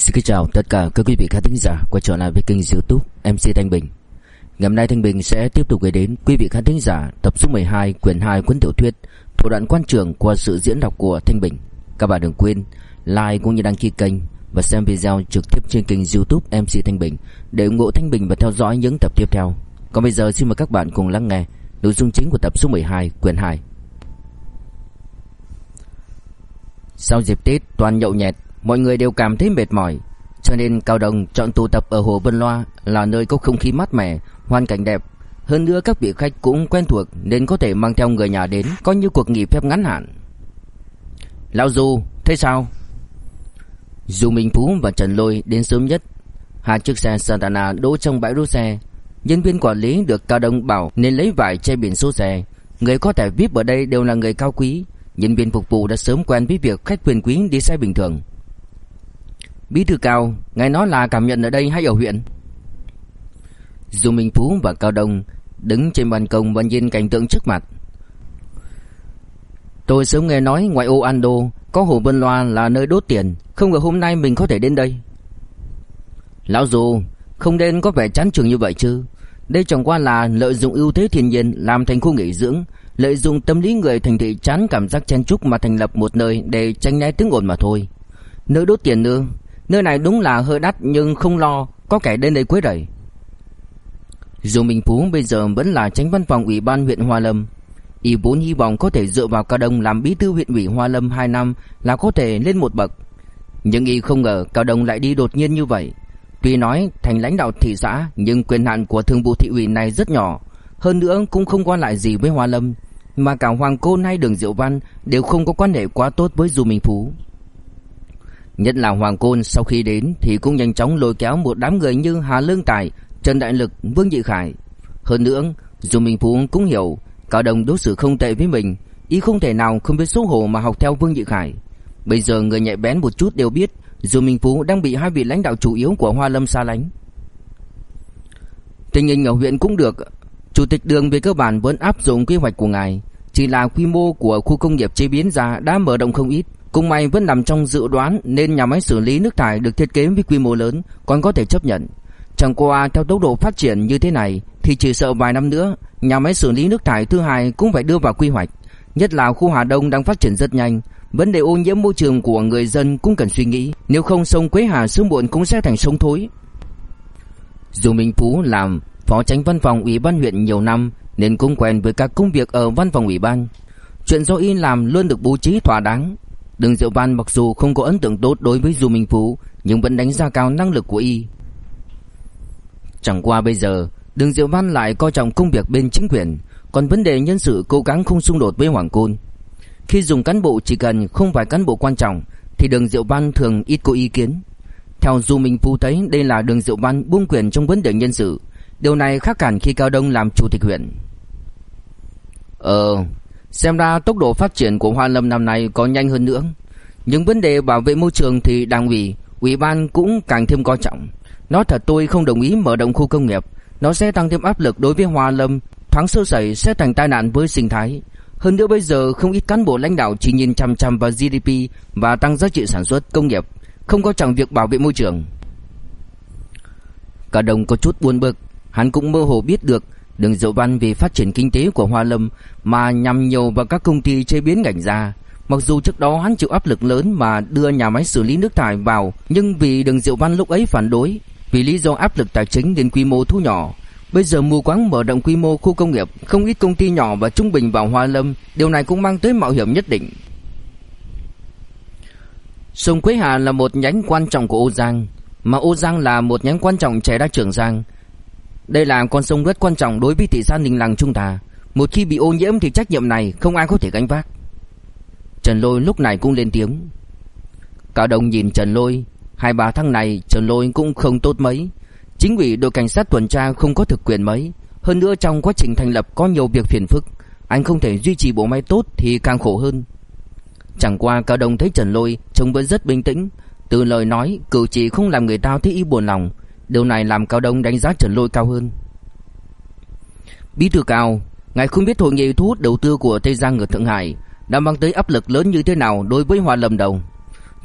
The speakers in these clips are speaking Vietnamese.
Xin kính chào tất cả các quý vị khán thính giả quay trở lại với kênh youtube MC Thanh Bình. Ngày hôm nay Thanh Bình sẽ tiếp tục gửi đến quý vị khán thính giả tập số 12 quyển 2 cuốn tiểu thuyết Thủ đoạn quan trường qua sự diễn đọc của Thanh Bình. Các bạn đừng quên like cũng như đăng ký kênh và xem video trực tiếp trên kênh youtube MC Thanh Bình Để ủng hộ Thanh Bình và theo dõi những tập tiếp theo. Còn bây giờ xin mời các bạn cùng lắng nghe nội dung chính của tập số 12 quyển 2 Sau dịp Tết, toàn nhậu nhẹt Mọi người đều cảm thấy mệt mỏi, Cho nên Cao Đồng chọn tụ tập ở Hồ Vân Loa Là nơi có không khí mát mẻ, Hoàn cảnh đẹp. Hơn nữa các vị khách cũng quen thuộc Nên có thể mang theo người nhà đến Có như cuộc nghỉ phép ngắn hạn. Lão Du, thế sao? Dù Minh Phú và Trần Lôi đến sớm nhất, Hai chiếc xe Santana đỗ trong bãi đỗ xe. Nhân viên quản lý được Cao Đông bảo Nên lấy vải che biển số xe. Người có thể VIP ở đây đều là người cao quý. Nhân viên phục vụ đã sớm quen với việc khách quyền quý đi xe bình thường. Bí thư cao, ngài nói là cảm nhận ở đây hay ở huyện? Dù Minh Phú và Cao Đông đứng trên ban công và nhìn cảnh tượng trước mặt. Tôi sớm nghe nói ngoại ô Ando có hồ Vân Loa là nơi đốt tiền, không ngờ hôm nay mình có thể đến đây. Lão dù, không nên có vẻ chán trường như vậy chứ. Đây chẳng qua là lợi dụng ưu thế thiên nhiên làm thành khu nghỉ dưỡng, lợi dụng tâm lý người thành thị chán cảm giác chen chúc mà thành lập một nơi để tranh né tiếng ồn mà thôi. Nơi đốt tiền nữa, Nơi này đúng là hơi đắt nhưng không lo, Có kẻ đến đây quấy rầy. Dù Minh Phú bây giờ vẫn là tránh văn phòng ủy ban huyện Hoa Lâm, Y vốn hy vọng có thể dựa vào Cao Đông làm bí thư huyện ủy Hoa Lâm 2 năm là có thể lên một bậc. Nhưng Y không ngờ Cao Đông lại đi đột nhiên như vậy. Tuy nói thành lãnh đạo thị xã Nhưng quyền hạn của thường vụ thị ủy này rất nhỏ. Hơn nữa cũng không quan lại gì với Hoa Lâm, Mà cả Hoàng Côn hay Đường Diệu Văn Đều không có quan hệ quá tốt với Du Minh Phú. Nhất là Hoàng Côn sau khi đến thì cũng nhanh chóng lôi kéo một đám người như Hà Lương Tài, Trần Đại Lực, Vương Dị Khải. Hơn nữa, dù Minh Phú cũng hiểu Cao Đồng đối xử không tệ với mình, ý không thể nào không biết xấu hổ mà học theo Vương Dị Khải. Bây giờ người nhạy bén một chút đều biết dù Minh Phú đang bị hai vị lãnh đạo chủ yếu của Hoa Lâm xa lánh. Tình hình ở huyện cũng được, Chủ tịch đường về cơ bản vẫn áp dụng quy hoạch của ngài, chỉ là quy mô của khu công nghiệp chế biến ra đã mở rộng không ít. Cũng may vẫn nằm trong dự đoán nên nhà máy xử lý nước thải được thiết kế với quy mô lớn còn có thể chấp nhận. Chẳng qua theo tốc độ phát triển như thế này thì chỉ sợ vài năm nữa nhà máy xử lý nước thải thứ hai cũng phải đưa vào quy hoạch. Nhất là khu Hà Đông đang phát triển rất nhanh, vấn đề ô nhiễm môi trường của người dân cũng cần suy nghĩ, nếu không sông Quế Hà sớm muộn cũng sẽ thành sông thối. Dù Minh Phú làm phó tránh văn phòng ủy ban huyện nhiều năm nên cũng quen với các công việc ở văn phòng ủy ban. Chuyện do y làm luôn được bố trí thỏa đáng, Đường Diệu Văn mặc dù không có ấn tượng tốt đối với Du Minh Phú nhưng vẫn đánh giá cao năng lực của y. Chẳng qua bây giờ, Đường Diệu Văn lại coi trọng công việc bên chính quyền, còn vấn đề nhân sự cố gắng không xung đột với Hoàng Côn. Khi dùng cán bộ chỉ cần không phải cán bộ quan trọng thì Đường Diệu Văn thường ít có ý kiến. Theo Du Minh Phú thấy đây là Đường Diệu Văn buông quyền trong vấn đề nhân sự, điều này khác hẳn khi Cao Đông làm chủ tịch huyện. Ờ, Xem ra tốc độ phát triển của Hoa Lâm năm nay có nhanh hơn nữa. Nhưng vấn đề bảo vệ môi trường thì đảng ủy, ủy ban cũng càng thêm coi trọng. Nói thật tôi không đồng ý mở rộng khu công nghiệp, nó sẽ tăng thêm áp lực đối với Hoa Lâm, thoáng sơ sẩy sẽ thành tai nạn với sinh thái. Hơn nữa bây giờ không ít cán bộ lãnh đạo chỉ nhìn chăm chăm vào GDP và tăng giá trị sản xuất công nghiệp, không có trọng việc bảo vệ môi trường. Cả đồng có chút buồn bực, hắn cũng mơ hồ biết được Đường Diệu Văn vì phát triển kinh tế của Hoa Lâm mà nhằm nhiều vào các công ty chế biến ngành da. Mặc dù trước đó hắn chịu áp lực lớn mà đưa nhà máy xử lý nước thải vào, nhưng vì Đường Diệu Văn lúc ấy phản đối, vì lý do áp lực tài chính đến quy mô thu nhỏ. Bây giờ mù quáng mở rộng quy mô khu công nghiệp, không ít công ty nhỏ và trung bình vào Hoa Lâm, điều này cũng mang tới mạo hiểm nhất định. Sông Quế Hà là một nhánh quan trọng của Ô Giang, mà Ô Giang là một nhánh quan trọng chảy ra Trường Giang. Đây là con sông rất quan trọng đối với thị xã Ninh Lăng chúng ta. Một khi bị ô nhiễm thì trách nhiệm này không ai có thể gánh vác. Trần Lôi lúc này cũng lên tiếng. Cao Đông nhìn Trần Lôi, hai ba tháng này Trần Lôi cũng không tốt mấy. Chính ủy đội cảnh sát tuần tra không có thực quyền mấy. Hơn nữa trong quá trình thành lập có nhiều việc phiền phức. Anh không thể duy trì bộ máy tốt thì càng khổ hơn. Chẳng qua Cao Đông thấy Trần Lôi trông vẫn rất bình tĩnh. Từ lời nói, cử chỉ không làm người ta thấy y buồn lòng. Điều này làm Cao Đông đánh giá Trần Lôi cao hơn. Bí thư Cao, ngài không biết hội nghị thu hút đầu tư của Tây Giang ở Thượng Hải đã mang tới áp lực lớn như thế nào đối với Hoa Lâm Đồng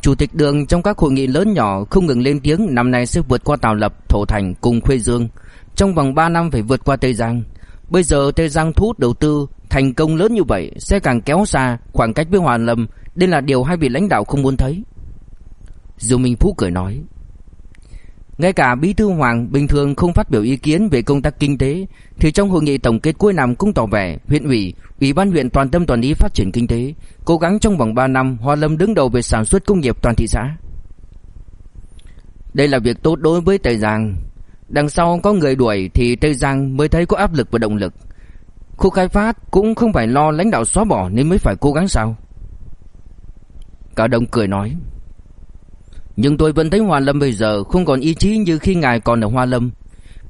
Chủ tịch đường trong các hội nghị lớn nhỏ không ngừng lên tiếng năm nay sẽ vượt qua Tào Lập, Thổ Thành cùng Khuê Dương. Trong vòng 3 năm phải vượt qua Tây Giang. Bây giờ Tây Giang thu hút đầu tư thành công lớn như vậy sẽ càng kéo xa khoảng cách với Hoàn Lâm. Đây là điều hai vị lãnh đạo không muốn thấy. Dương Minh Phú cười nói. Ngay cả Bí thư Hoàng bình thường không phát biểu ý kiến về công tác kinh tế thì trong hội nghị tổng kết cuối năm cũng tỏ vẻ huyện ủy, ủy ban huyện toàn tâm toàn ý phát triển kinh tế, cố gắng trong vòng 3 năm Hoa Lâm đứng đầu về sản xuất công nghiệp toàn thị xã. Đây là việc tốt đối với Tây Giang. Đằng sau có người đuổi thì Tây Giang mới thấy có áp lực và động lực. Khu khai phát cũng không phải lo lãnh đạo xóa bỏ nên mới phải cố gắng sao? Cả đồng cười nói. Nhưng tôi vẫn thấy Hoa Lâm bây giờ không còn ý chí như khi ngài còn ở Hoa Lâm.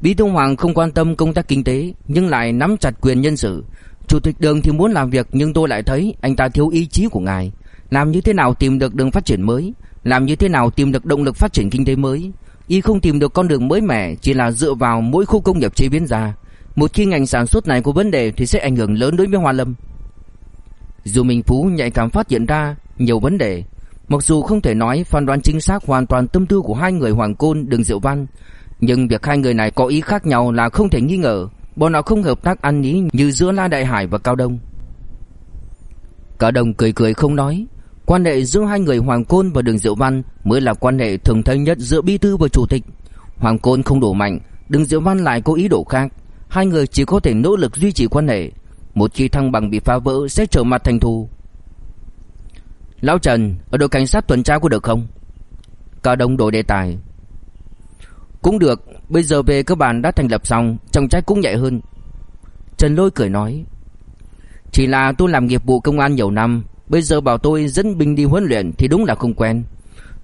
Bí thư Hoàng không quan tâm công tác kinh tế nhưng lại nắm chặt quyền nhân sự. Chủ tịch đường thì muốn làm việc nhưng tôi lại thấy anh ta thiếu ý chí của ngài. Làm như thế nào tìm được đường phát triển mới, làm như thế nào tìm được động lực phát triển kinh tế mới. Y không tìm được con đường mới mẻ chỉ là dựa vào mỗi khu công nghiệp chế biến ra. Một khi ngành sản xuất này có vấn đề thì sẽ ảnh hưởng lớn đối với Hoa Lâm. Dù Minh Phú nhạy cảm phát hiện ra nhiều vấn đề, Mặc dù không thể nói phán đoán chính xác hoàn toàn tâm tư của hai người Hoàng Côn Đường Diệu Văn, nhưng việc hai người này có ý khác nhau là không thể nghi ngờ, bọn họ không hợp tác ăn ý như giữa La Đại Hải và Cao Đông. Cao Đông cười cười không nói, quan hệ giữa hai người Hoàng Côn và Đường Diệu Văn mới là quan hệ thường thấy nhất giữa bí thư và chủ tịch. Hoàng Côn không đủ mạnh, Đường Diệu Văn lại có ý đồ khác, hai người chỉ có thể nỗ lực duy trì quan hệ. Một khi thăng bằng bị phá vỡ sẽ trở mặt thành thù. Lão Trần, Ở đội cảnh sát tuần tra có được không? Cao Đông đổi đề tài. Cũng được, Bây giờ về cơ bản đã thành lập xong Trọng trách cũng nhẹ hơn. Trần Lôi cười nói, Chỉ là tôi làm nghiệp vụ công an nhiều năm, Bây giờ bảo tôi dẫn binh đi huấn luyện Thì đúng là không quen.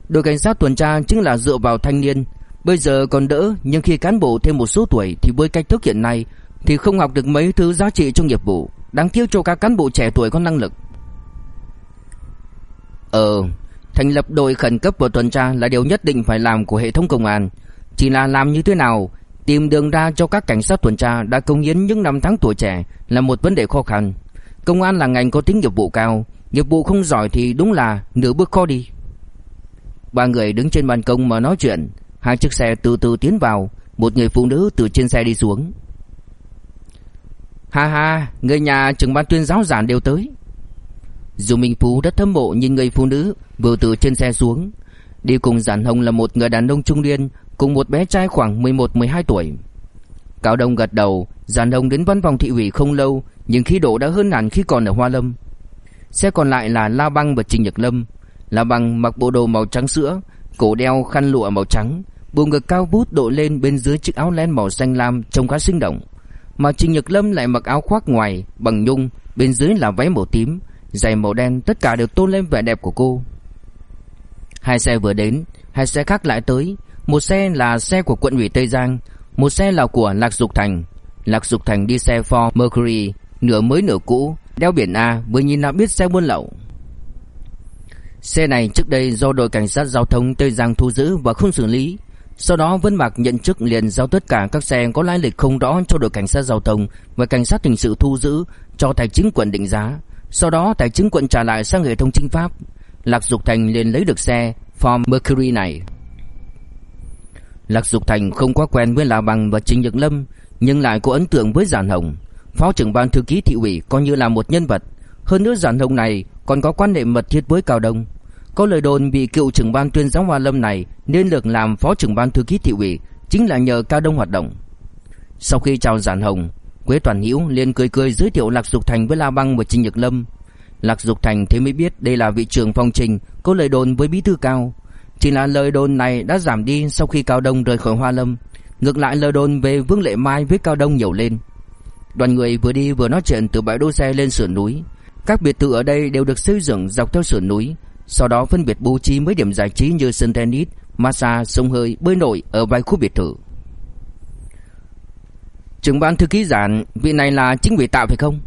Đội cảnh sát tuần tra chính là dựa vào thanh niên. Bây giờ còn đỡ, Nhưng khi cán bộ thêm một số tuổi Thì với cách thức hiện nay Thì không học được mấy thứ giá trị trong nghiệp vụ, Đáng tiếc cho các cán bộ trẻ tuổi có năng lực. Ờ, thành lập đội khẩn cấp và tuần tra là điều nhất định phải làm của hệ thống công an. Chỉ là làm như thế nào, tìm đường ra cho các cảnh sát tuần tra đã công hiến những năm tháng tuổi trẻ là một vấn đề khó khăn. Công an là ngành có tính nghiệp vụ cao, nghiệp vụ không giỏi thì đúng là nửa bước khó đi. Ba người đứng trên ban công mà nói chuyện, hai chiếc xe từ từ tiến vào, một người phụ nữ từ trên xe đi xuống. Ha ha, người nhà trưởng ban tuyên giáo giản đều tới. Dù Minh Phú rất thâm mộ nhìn người phụ nữ vừa từ trên xe xuống. Đi cùng Giản Hồng là một người đàn ông trung niên cùng một bé trai khoảng 11-12 tuổi. Cao Đông gật đầu, Giản Hồng đến văn phòng thị ủy không lâu, nhưng khí độ đã hơn hẳn khi còn ở Hoa Lâm. Xe còn lại là La Băng và Trình Nhật Lâm. La Băng mặc bộ đồ màu trắng sữa, cổ đeo khăn lụa màu trắng, bộ ngực cao vút đội lên bên dưới chiếc áo len màu xanh lam trông khá sinh động. Mà Trình Nhật Lâm lại mặc áo khoác ngoài bằng nhung, bên dưới là váy màu tím, giày màu đen tất cả đều tôn lên vẻ đẹp của cô. Hai xe vừa đến, hai xe khác lại tới, một xe là xe của quận ủy Tây Giang, một xe là của Lạc Dục Thành. Lạc Dục Thành đi xe Ford Mercury, nửa mới nửa cũ, đeo biển A, vừa nhìn đã biết xe buôn lậu. Xe này trước đây do đội cảnh sát giao thông Tây Giang thu giữ và không xử lý. Sau đó Vân Mạc nhận chức liền giao tất cả các xe có lai lịch không rõ cho đội cảnh sát giao thông và cảnh sát hình sự thu giữ cho tài chính quận định giá. Sau đó tài chính quận trả lại sang hệ thống chính pháp, Lạc Dục Thành liền lấy được xe Ford Mercury này. Lạc Dục Thành không quá quen với La Bằng và Trình Nhật Lâm, Nhưng lại có ấn tượng với Giản Hồng. Phó trưởng ban thư ký thị ủy coi như là một nhân vật. Hơn nữa Giản Hồng này còn có quan hệ mật thiết với Cao Đông. Có lời đồn bị cựu trưởng ban tuyên giáo Hoa Lâm này Nên được làm phó trưởng ban thư ký thị ủy, Chính là nhờ Cao Đông hoạt động. Sau khi chào Giản Hồng Quế Toàn Hữu liền cười cười giới thiệu Lạc Dục Thành với La Băng và Trình Nhược Lâm. Lạc Dục Thành thế mới biết đây là vị trưởng phong trình có lời đồn với bí thư cao. Chỉ là lời đồn này đã giảm đi sau khi Cao Đông rời khỏi Hoa Lâm. Ngược lại lời đồn về Vương Lệ Mai với Cao Đông nhiều lên. Đoàn người vừa đi vừa nói chuyện từ bãi đỗ xe lên sườn núi. Các biệt thự ở đây đều được xây dựng dọc theo sườn núi, sau đó phân biệt bố trí mấy điểm giải trí như sân tennis, massage, sông hơi, bơi nổi ở vài khu biệt thự. Trưởng ban thư ký giản, vị này là chính ủy tạo phải không?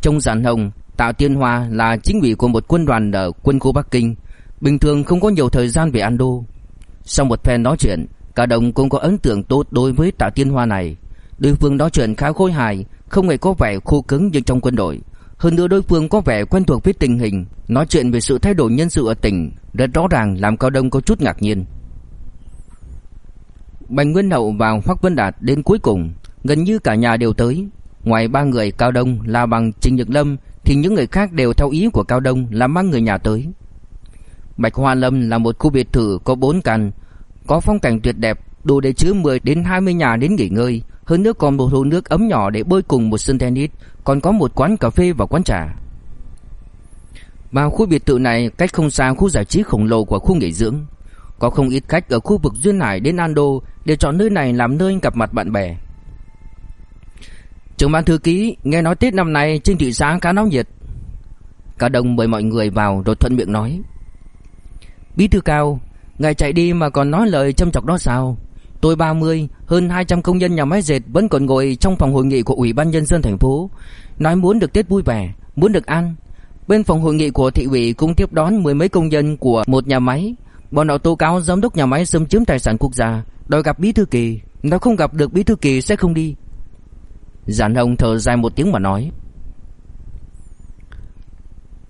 Trong giản hồng, tạo Tiên Hoa là chính ủy của một quân đoàn ở quân khu Bắc Kinh, bình thường không có nhiều thời gian về an đô. Sau một phen nói chuyện, cả đồng cũng có ấn tượng tốt đối với tạo Tiên Hoa này. Đối phương nói chuyện khá khôi hài, không hề có vẻ khô cứng như trong quân đội. hơn nữa đối phương có vẻ quen thuộc với tình hình, nói chuyện về sự thay đổi nhân sự ở tỉnh, rất rõ ràng làm Cao Đông có chút ngạc nhiên. Bành Nguyên Hậu và Hoắc Vân Đạt đến cuối cùng, gần như cả nhà đều tới. Ngoài ba người Cao Đông là bằng Trình Nhật Lâm thì những người khác đều theo ý của Cao Đông là mang người nhà tới. Bạch Hoa Lâm là một khu biệt thự có 4 căn, có phong cảnh tuyệt đẹp, đủ để chứa 10 đến 20 nhà đến nghỉ ngơi, hơn nữa còn một hồ nước ấm nhỏ để bơi cùng một sân tennis, còn có một quán cà phê và quán trà. Vào khu biệt thự này cách không xa khu giải trí khổng lồ của khu nghỉ dưỡng. Có không ít khách ở khu vực duyên hải đến Ando để chọn nơi này làm nơi gặp mặt bạn bè. Trưởng ban thư ký nghe nói Tết năm nay trên thị xã khá nóng nhiệt. Cả đồng mời mọi người vào rồi thuận miệng nói. Bí thư cao, ngài chạy đi mà còn nói lời châm chọc đó sao? Tôi 30, hơn 200 công nhân nhà máy dệt vẫn còn ngồi trong phòng hội nghị của Ủy ban nhân dân thành phố, nói muốn được Tết vui vẻ, muốn được ăn. Bên phòng hội nghị của thị ủy cũng tiếp đón mười mấy công nhân của một nhà máy. Bọn họ tố cáo giám đốc nhà máy xâm chiếm tài sản quốc gia, đòi gặp bí thư kỳ, nếu không gặp được bí thư kỳ sẽ không đi. Giản Hồng thở dài một tiếng mà nói.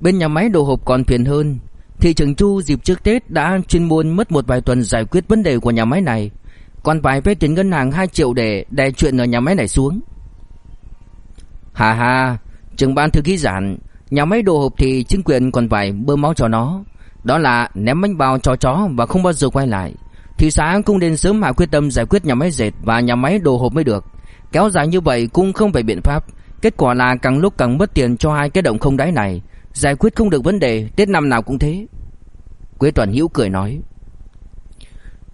Bên nhà máy đồ hộp còn phiền hơn, thị trưởng Chu dịp trước Tết đã chuyên môn mất một vài tuần giải quyết vấn đề của nhà máy này. Còn phải vay tiền ngân hàng 2 triệu để đè chuyện ở nhà máy này xuống. Hà hà, trưởng ban thư ký giản, nhà máy đồ hộp thì chính quyền còn phải bơm máu cho nó. Đó là ném bánh bao cho chó và không bao giờ quay lại. Thị xã cũng nên sớm hạ quyết tâm giải quyết nhà máy dệt và nhà máy đồ hộp mới được. Kéo dài như vậy cũng không phải biện pháp. Kết quả là càng lúc càng mất tiền cho hai cái động không đáy này. Giải quyết không được vấn đề, Tết năm nào cũng thế. Quế Toàn Hữu cười nói.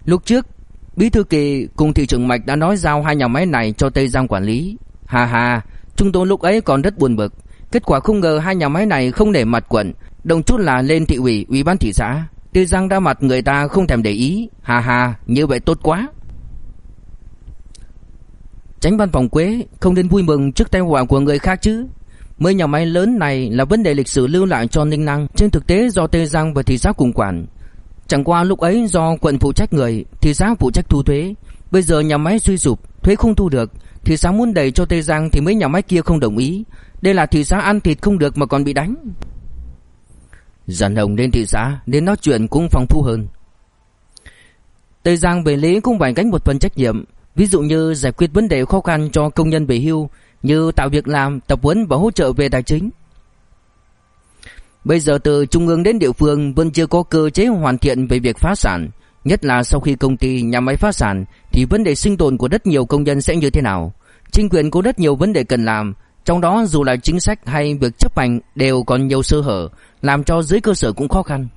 Lúc trước, Bí thư kỳ cùng thị trưởng Mạch đã nói giao hai nhà máy này cho Tây Giang quản lý. Hà hà, chúng tôi lúc ấy còn rất buồn bực. Kết quả không ngờ hai nhà máy này không để mặt quận, đồng chút là lên thị ủy, ủy ban thị xã. Tây Giang ra mặt người ta không thèm để ý. Hà hà, như vậy tốt quá. Tránh văn phòng Quế không nên vui mừng trước tai họa của người khác chứ. Mới nhà máy lớn này là vấn đề lịch sử lưu lại cho Ninh Năng, trên thực tế do Tây Giang và thị xã cùng quản. Chẳng qua lúc ấy do quận phụ trách người, thị xã phụ trách thu thuế. Bây giờ nhà máy suy sụp, thuế không thu được, thị xã muốn đẩy cho Tây Giang thì mấy nhà máy kia không đồng ý. Đây là thị xã ăn thịt không được mà còn bị đánh. Giản Hồng lên thị xã, nên nói chuyện cũng phong phú hơn. Tây Giang về lý cũng phải gánh một phần trách nhiệm, ví dụ như giải quyết vấn đề khó khăn cho công nhân về hưu, như tạo việc làm, tập huấn và hỗ trợ về tài chính. Bây giờ từ trung ương đến địa phương vẫn chưa có cơ chế hoàn thiện về việc phá sản, nhất là sau khi công ty nhà máy phá sản thì vấn đề sinh tồn của rất nhiều công nhân sẽ như thế nào. Chính quyền có rất nhiều vấn đề cần làm, trong đó dù là chính sách hay việc chấp hành đều còn nhiều sơ hở, làm cho dưới cơ sở cũng khó khăn.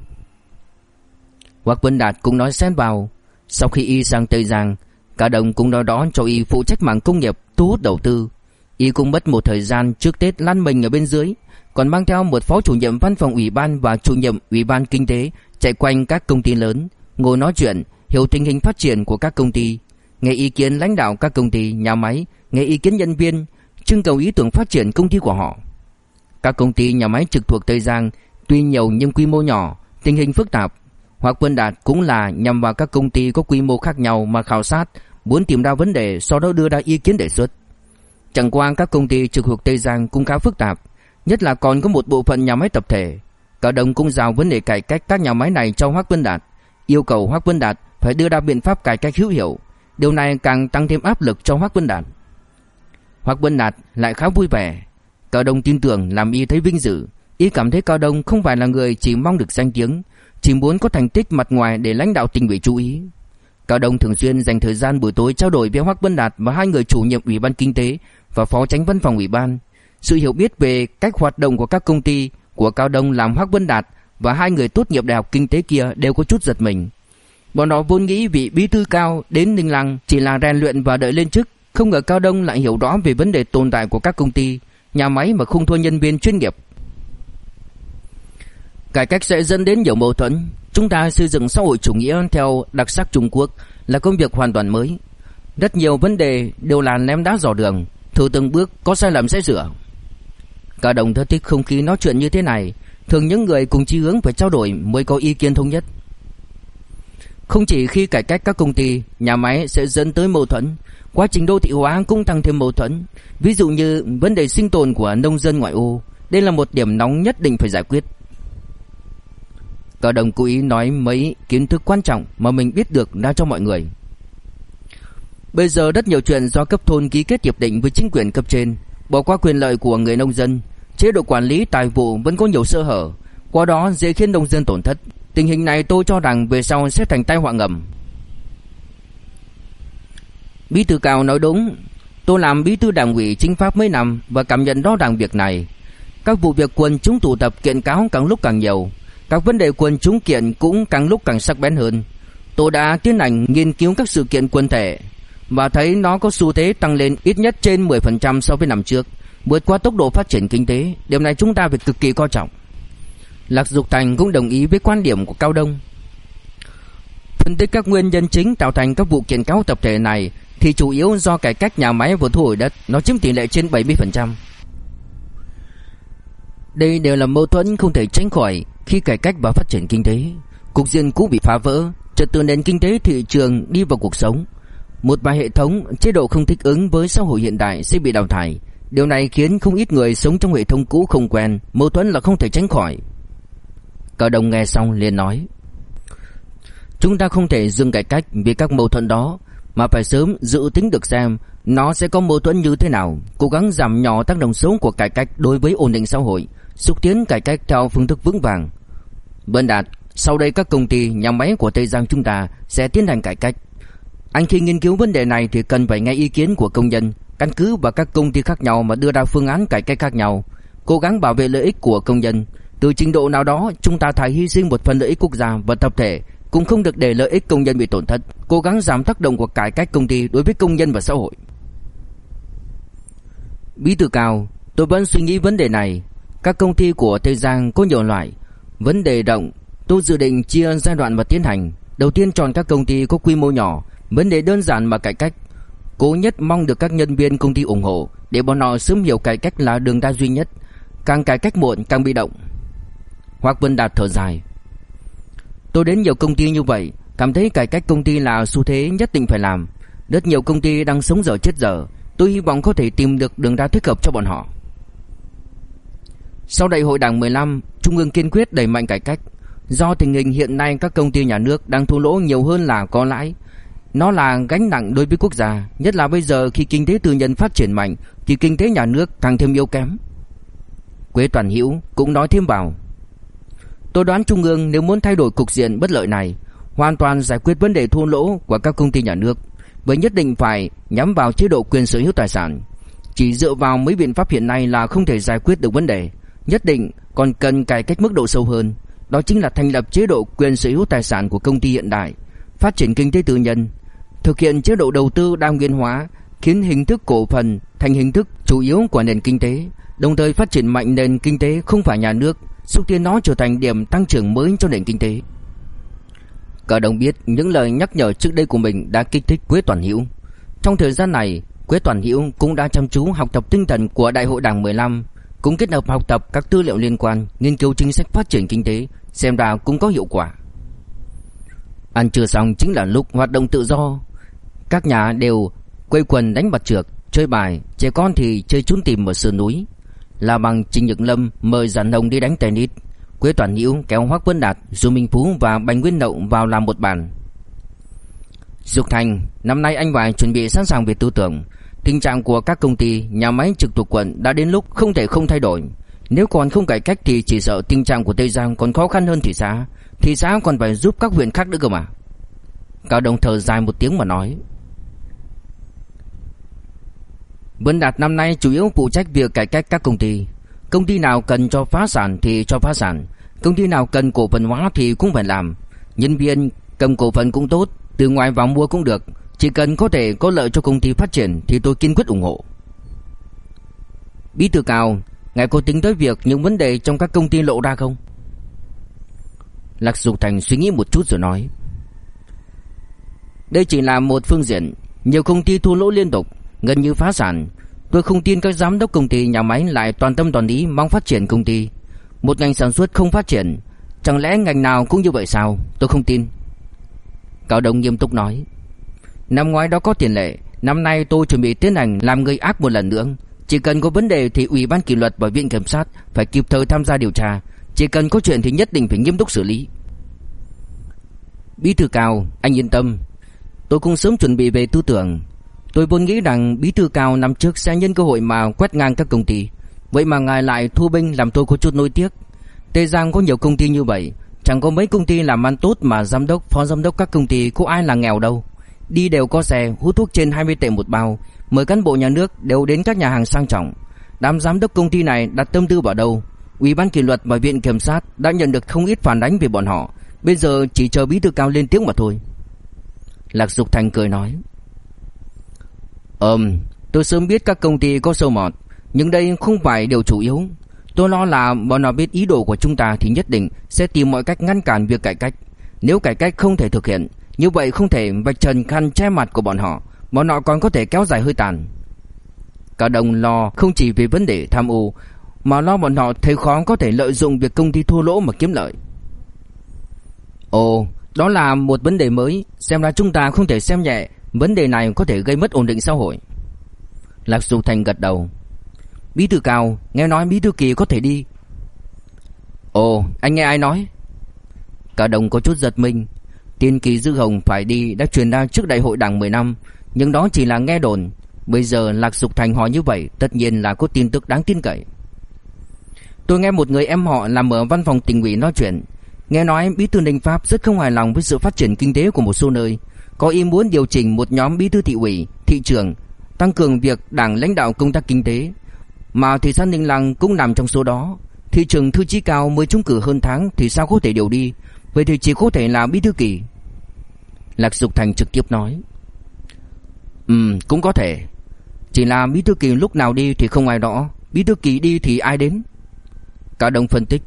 Hoặc Vân Đạt cũng nói xen vào, sau khi y sang Tây Giang, cả đồng cũng nói đó cho y phụ trách mảng công nghiệp, thu hút đầu tư. Y cũng mất một thời gian trước Tết lăn mình ở bên dưới, còn mang theo một phó chủ nhiệm văn phòng ủy ban và chủ nhiệm ủy ban kinh tế chạy quanh các công ty lớn, ngồi nói chuyện, hiểu tình hình phát triển của các công ty, nghe ý kiến lãnh đạo các công ty, nhà máy, nghe ý kiến nhân viên, trưng cầu ý tưởng phát triển công ty của họ. Các công ty nhà máy trực thuộc Tây Giang tuy nhiều nhưng quy mô nhỏ, tình hình phức tạp. Hoặc quân Đạt cũng là nhằm vào các công ty có quy mô khác nhau mà khảo sát, muốn tìm ra vấn đề sau đó đưa ra ý kiến đề xuất. Chẳng qua các công ty trực thuộc Tây Giang cũng khá phức tạp, Nhất là còn có một bộ phận nhà máy tập thể Cả đồng cũng giao vấn đề cải cách các nhà máy này cho Hoác Vân Đạt Yêu cầu Hoác Vân Đạt phải đưa ra biện pháp cải cách hữu hiệu Điều này càng tăng thêm áp lực cho Hoác Vân Đạt Hoác Vân Đạt lại khá vui vẻ cả đồng tin tưởng làm y thấy vinh dự Y cảm thấy Cao Đông không phải là người chỉ mong được danh tiếng Chỉ muốn có thành tích mặt ngoài để lãnh đạo tỉnh ủy chú ý Cao Đông thường xuyên dành thời gian buổi tối trao đổi với Hoắc Vân Đạt và hai người chủ nhiệm Ủy ban Kinh tế và Phó Tránh Văn phòng Ủy ban sự hiểu biết về cách hoạt động của các công ty của Cao Đông làm Hoắc Vân Đạt và hai người tốt nghiệp đại học kinh tế kia đều có chút giật mình. Bọn họ vốn nghĩ vị bí thư cao đến Ninh Lăng chỉ là rèn luyện và đợi lên chức, không ngờ Cao Đông lại hiểu rõ về vấn đề tồn tại của các công ty, nhà máy mà không thua nhân viên chuyên nghiệp. Cải cách sẽ dẫn đến nhiều mâu thuẫn. Chúng ta xây dựng xã hội chủ nghĩa theo đặc sắc Trung Quốc là công việc hoàn toàn mới. Rất nhiều vấn đề đều là ném đá dò đường, thử từng bước có sai lầm sẽ sửa. Cả đồng thất thích không khí nói chuyện như thế này Thường những người cùng chí hướng phải trao đổi mới có ý kiến thống nhất Không chỉ khi cải cách các công ty, nhà máy sẽ dẫn tới mâu thuẫn Quá trình đô thị hóa cũng tăng thêm mâu thuẫn Ví dụ như vấn đề sinh tồn của nông dân ngoại ô Đây là một điểm nóng nhất định phải giải quyết Cao Đồng cố ý nói mấy kiến thức quan trọng mà mình biết được ra cho mọi người. Bây giờ rất nhiều chuyện do cấp thôn ký kết hiệp định với chính quyền cấp trên. Bỏ qua quyền lợi của người nông dân, Chế độ quản lý tài vụ vẫn có nhiều sơ hở. Qua đó dễ khiến nông dân tổn thất. Tình hình này tôi cho rằng về sau sẽ thành tai họa ngầm. Bí thư cao nói đúng, Tôi làm bí thư đảng ủy chính pháp mấy năm Và cảm nhận rõ ràng việc này. Các vụ việc quân chúng tụ tập kiện cáo càng lúc càng nhiều. Các vấn đề quần chúng kiện cũng càng lúc càng sắc bén hơn. Tôi đã tiến hành nghiên cứu các sự kiện quân thể Và thấy nó có xu thế tăng lên ít nhất trên 10% so với năm trước Vượt qua tốc độ phát triển kinh tế. Điều này chúng ta phải cực kỳ coi trọng. Lạc Dục Thành cũng đồng ý với quan điểm của Cao Đông. Phân tích các nguyên nhân chính tạo thành các vụ kiện cáo tập thể này thì chủ yếu do cải cách nhà máy và thu hồi đất, nó chiếm tỷ lệ trên 70%. Đây đều là mâu thuẫn không thể tránh khỏi khi cải cách và phát triển kinh tế. Cục diện cũ bị phá vỡ, trật tự nền kinh tế thị trường đi vào cuộc sống. Một vài hệ thống chế độ không thích ứng với xã hội hiện đại sẽ bị đào thải. Điều này khiến không ít người sống trong hệ thống cũ không quen, mâu thuẫn là không thể tránh khỏi. Cao Đồng nghe xong liền nói: Chúng ta không thể dừng cải cách vì các mâu thuẫn đó, mà phải sớm dự tính được xem nó sẽ có mâu thuẫn như thế nào, cố gắng giảm nhỏ tác động xấu của cải cách đối với ổn định xã hội, xúc tiến cải cách theo phương thức vững vàng. Vân Đạt, sau đây các công ty, nhà máy của Tây Giang chúng ta sẽ tiến hành cải cách. Anh khi nghiên cứu vấn đề này thì cần phải nghe ý kiến của công nhân, căn cứ vào các công ty khác nhau mà đưa ra phương án cải cách khác nhau, cố gắng bảo vệ lợi ích của công nhân. Từ trình độ nào đó, chúng ta phải hy sinh một phần lợi ích quốc gia và tập thể cũng không được để lợi ích công nhân bị tổn thất, cố gắng giảm tác động của cải cách công ty đối với công nhân và xã hội. Bí thư cao, tôi vẫn suy nghĩ vấn đề này. Các công ty của Tây Giang có nhiều loại. Vấn đề rộng, tôi dự định chia giai đoạn và tiến hành. Đầu tiên chọn các công ty có quy mô nhỏ, vấn đề đơn giản mà cải cách. Cố nhất mong được các nhân viên công ty ủng hộ để bọn họ sớm hiểu cải cách là đường ra duy nhất. Càng cải cách muộn càng bị động. Hoắc Vân Đạt thở dài. Tôi đến nhiều công ty như vậy, cảm thấy cải cách công ty là xu thế nhất định phải làm. Rất nhiều công ty đang sống dở chết dở, tôi hy vọng có thể tìm được đường ra thích hợp cho bọn họ. Sau đại hội đảng 15, Trung ương kiên quyết đẩy mạnh cải cách. Do tình hình hiện nay các công ty nhà nước đang thua lỗ nhiều hơn là có lãi. Nó là gánh nặng đối với quốc gia, nhất là bây giờ khi kinh tế tư nhân phát triển mạnh thì kinh tế nhà nước càng thêm yếu kém. Quế Toàn Hữu cũng nói thêm vào. Tôi đoán Trung ương nếu muốn thay đổi cục diện bất lợi này, hoàn toàn giải quyết vấn đề thua lỗ của các công ty nhà nước, với nhất định phải nhắm vào chế độ quyền sở hữu tài sản. Chỉ dựa vào mấy biện pháp hiện nay là không thể giải quyết được vấn đề, nhất định còn cần cải cách mức độ sâu hơn, đó chính là thành lập chế độ quyền sở hữu tài sản của công ty hiện đại, phát triển kinh tế tư nhân, thực hiện chế độ đầu tư đa nguyên hóa, khiến hình thức cổ phần thành hình thức chủ yếu của nền kinh tế, đồng thời phát triển mạnh nền kinh tế không phải nhà nước xúc tiến nó trở thành điểm tăng trưởng mới cho nền kinh tế. Cả đồng biết những lời nhắc nhở trước đây của mình đã kích thích Quế Toàn Hữu. Trong thời gian này, Quế Toàn Hữu cũng đã chăm chú học tập tinh thần của Đại hội Đảng 15, cũng kết hợp học tập các tư liệu liên quan, nghiên cứu chính sách phát triển kinh tế, xem ra cũng có hiệu quả. Ăn trưa xong chính là lúc hoạt động tự do. Các nhà đều quây quần đánh bạc trượt, chơi bài, trẻ con thì chơi trốn tìm ở sườn núi. Là bằng Trình Nhật Lâm mời Giản Hồng đi đánh tennis. Quế Toàn Hữu kéo Hoắc Vân Đạt, Du Minh Phú và Bành Nguyên Đậu vào làm một bàn. Dục Thành, năm nay anh phải chuẩn bị sẵn sàng về tư tưởng. Tình trạng của các công ty, nhà máy trực thuộc quận đã đến lúc không thể không thay đổi. Nếu còn không cải cách thì chỉ sợ tình trạng của Tây Giang còn khó khăn hơn thị xã. Thị xã còn phải giúp các huyện khác nữa cơ mà. Cao Đông thở dài một tiếng mà nói. Vân Đạt năm nay chủ yếu phụ trách việc cải cách các công ty. Công ty nào cần cho phá sản thì cho phá sản, công ty nào cần cổ phần hóa thì cũng phải làm. Nhân viên cầm cổ phần cũng tốt, từ ngoài vào mua cũng được, chỉ cần có thể có lợi cho công ty phát triển thì tôi kiên quyết ủng hộ. Bí thư cao, ngài có tính tới việc những vấn đề trong các công ty lộ ra không? Lạc Dục Thành suy nghĩ một chút rồi nói. Đây chỉ là một phương diện, nhiều công ty thua lỗ liên tục, gần như phá sản. Tôi không tin các giám đốc công ty nhà máy lại toàn tâm toàn ý mong phát triển công ty. Một ngành sản xuất không phát triển, chẳng lẽ ngành nào cũng như vậy sao? Tôi không tin. Cao Đông nghiêm túc nói. Năm ngoái đó có tiền lệ, năm nay tôi chuẩn bị tiến hành làm người ác một lần nữa. Chỉ cần có vấn đề thì Ủy ban kỷ luật và Viện Kiểm sát phải kịp thời tham gia điều tra. Chỉ cần có chuyện thì nhất định phải nghiêm túc xử lý. Bí thư cao, anh yên tâm. Tôi cũng sớm chuẩn bị về tư tưởng. Tôi vốn nghĩ rằng bí thư cao năm trước sẽ nhân cơ hội mà quét ngang các công ty. Vậy mà ngài lại thu binh làm tôi có chút nối tiếc. Tây Giang có nhiều công ty như vậy. Chẳng có mấy công ty làm ăn tốt mà giám đốc, phó giám đốc các công ty có ai là nghèo đâu. Đi đều có xe, hút thuốc trên 20 tệ một bao. Mời cán bộ nhà nước đều đến các nhà hàng sang trọng. Đám giám đốc công ty này đặt tâm tư vào đâu? Ủy ban kỷ luật và viện kiểm sát đã nhận được không ít phản ánh về bọn họ. Bây giờ chỉ chờ bí thư cao lên tiếng mà thôi. Lạc Dục Thành cười nói. Ừm, tôi sớm biết các công ty có sâu mọt Nhưng đây không phải điều chủ yếu. Tôi lo là bọn họ biết ý đồ của chúng ta Thì nhất định sẽ tìm mọi cách ngăn cản việc cải cách. Nếu cải cách không thể thực hiện như vậy không thể vạch trần khăn che mặt của bọn họ Bọn họ còn có thể kéo dài hơi tàn. Cả đồng lo không chỉ về vấn đề tham ô Mà lo bọn họ thấy khó có thể lợi dụng việc công ty thua lỗ mà kiếm lợi. Ồ, đó là một vấn đề mới Xem ra chúng ta không thể xem nhẹ Vấn đề này có thể gây mất ổn định xã hội. Lạc Dục Thành gật đầu. Bí thư cao Nghe nói bí thư kỳ có thể đi. Ồ anh nghe ai nói? Cả đồng có chút giật mình. Tiên kỳ Dư Hồng phải đi đã truyền ra trước đại hội đảng 10 năm Nhưng đó chỉ là nghe đồn. Bây giờ Lạc Dục Thành hỏi như vậy Tất nhiên là có tin tức đáng tin cậy. Tôi nghe một người em họ làm ở văn phòng tỉnh ủy nói chuyện. Nghe nói Bí thư Ninh Pháp rất không hài lòng với sự phát triển kinh tế của một số nơi. Có ý muốn điều chỉnh một nhóm bí thư thị ủy, thị trưởng Tăng cường việc đảng lãnh đạo công tác kinh tế. Mà thị xã Ninh Lăng cũng nằm trong số đó. Thị trưởng thư chí cao mới trúng cử hơn tháng Thì sao có thể điều đi? Vậy thì chỉ có thể là bí thư kỳ. Lạc Dục Thành trực tiếp nói. Ừm, cũng có thể. Chỉ là bí thư kỳ lúc nào đi thì không ai rõ. Bí thư kỳ đi thì ai đến? Cả đồng phân tích.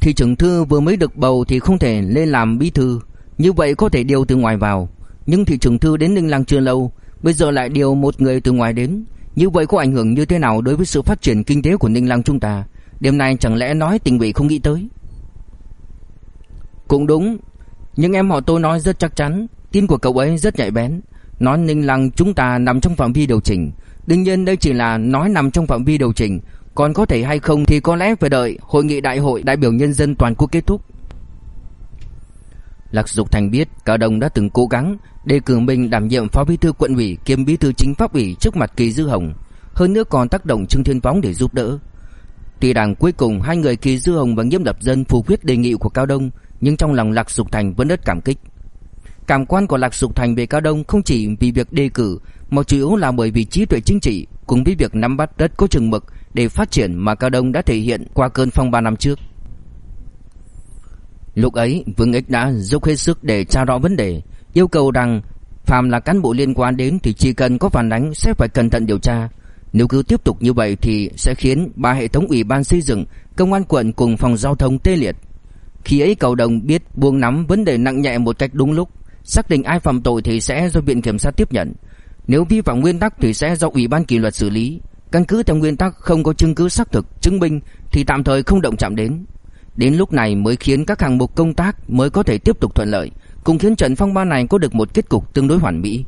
Thị trưởng thư vừa mới được bầu thì không thể lên làm bí thư. Như vậy có thể điều từ ngoài vào. Nhưng thị trưởng thư đến Ninh Lăng chưa lâu. Bây giờ lại điều một người từ ngoài đến. Như vậy có ảnh hưởng như thế nào đối với sự phát triển kinh tế của Ninh Lăng chúng ta? Điểm này chẳng lẽ nói tình vị không nghĩ tới? Cũng đúng. Nhưng em họ tôi nói rất chắc chắn Tin của cậu ấy rất nhạy bén. Nói Ninh Lăng chúng ta nằm trong phạm vi điều chỉnh. Đương nhiên đây chỉ là nói nằm trong phạm vi điều chỉnh. Còn có thể hay không thì có lẽ phải đợi Hội nghị đại hội đại biểu nhân dân toàn quốc kết thúc. Lạc Dục Thành biết Cao Đông đã từng cố gắng đề cử mình đảm nhiệm phó bí thư quận ủy kiêm bí thư chính pháp ủy trước mặt Kỳ Dư Hồng, hơn nữa còn tác động Trương Thiên Phóng để giúp đỡ. Tuy rằng cuối cùng hai người Kỳ Dư Hồng và Nghiêm Lập Dân phủ quyết đề nghị của Cao Đông, nhưng trong lòng Lạc Dục Thành vẫn rất cảm kích. Cảm quan của Lạc Dục Thành về Cao Đông không chỉ vì việc đề cử, mà chủ yếu là bởi vì trí tuệ chính trị cùng với việc nắm bắt rất có chừng mực để phát triển mà Cao Đông đã thể hiện qua cơn phong ba năm trước. Lúc ấy, Vương Ích đã dốc hết sức để tra rõ vấn đề, yêu cầu rằng phàm là cán bộ liên quan đến thì chỉ cần có phản ánh sẽ phải cẩn thận điều tra. Nếu cứ tiếp tục như vậy thì sẽ khiến ba hệ thống ủy ban xây dựng, công an quận cùng phòng giao thông tê liệt. Khi ấy cầu đồng biết buông nắm vấn đề nặng nhẹ một cách đúng lúc, xác định ai phạm tội thì sẽ do viện kiểm sát tiếp nhận. Nếu vi phạm nguyên tắc thì sẽ do ủy ban kỷ luật xử lý. Căn cứ theo nguyên tắc không có chứng cứ xác thực chứng minh thì tạm thời không động chạm đến. Đến lúc này mới khiến các hạng mục công tác mới có thể tiếp tục thuận lợi, cũng khiến trận phong ba này có được một kết cục tương đối hoàn mỹ.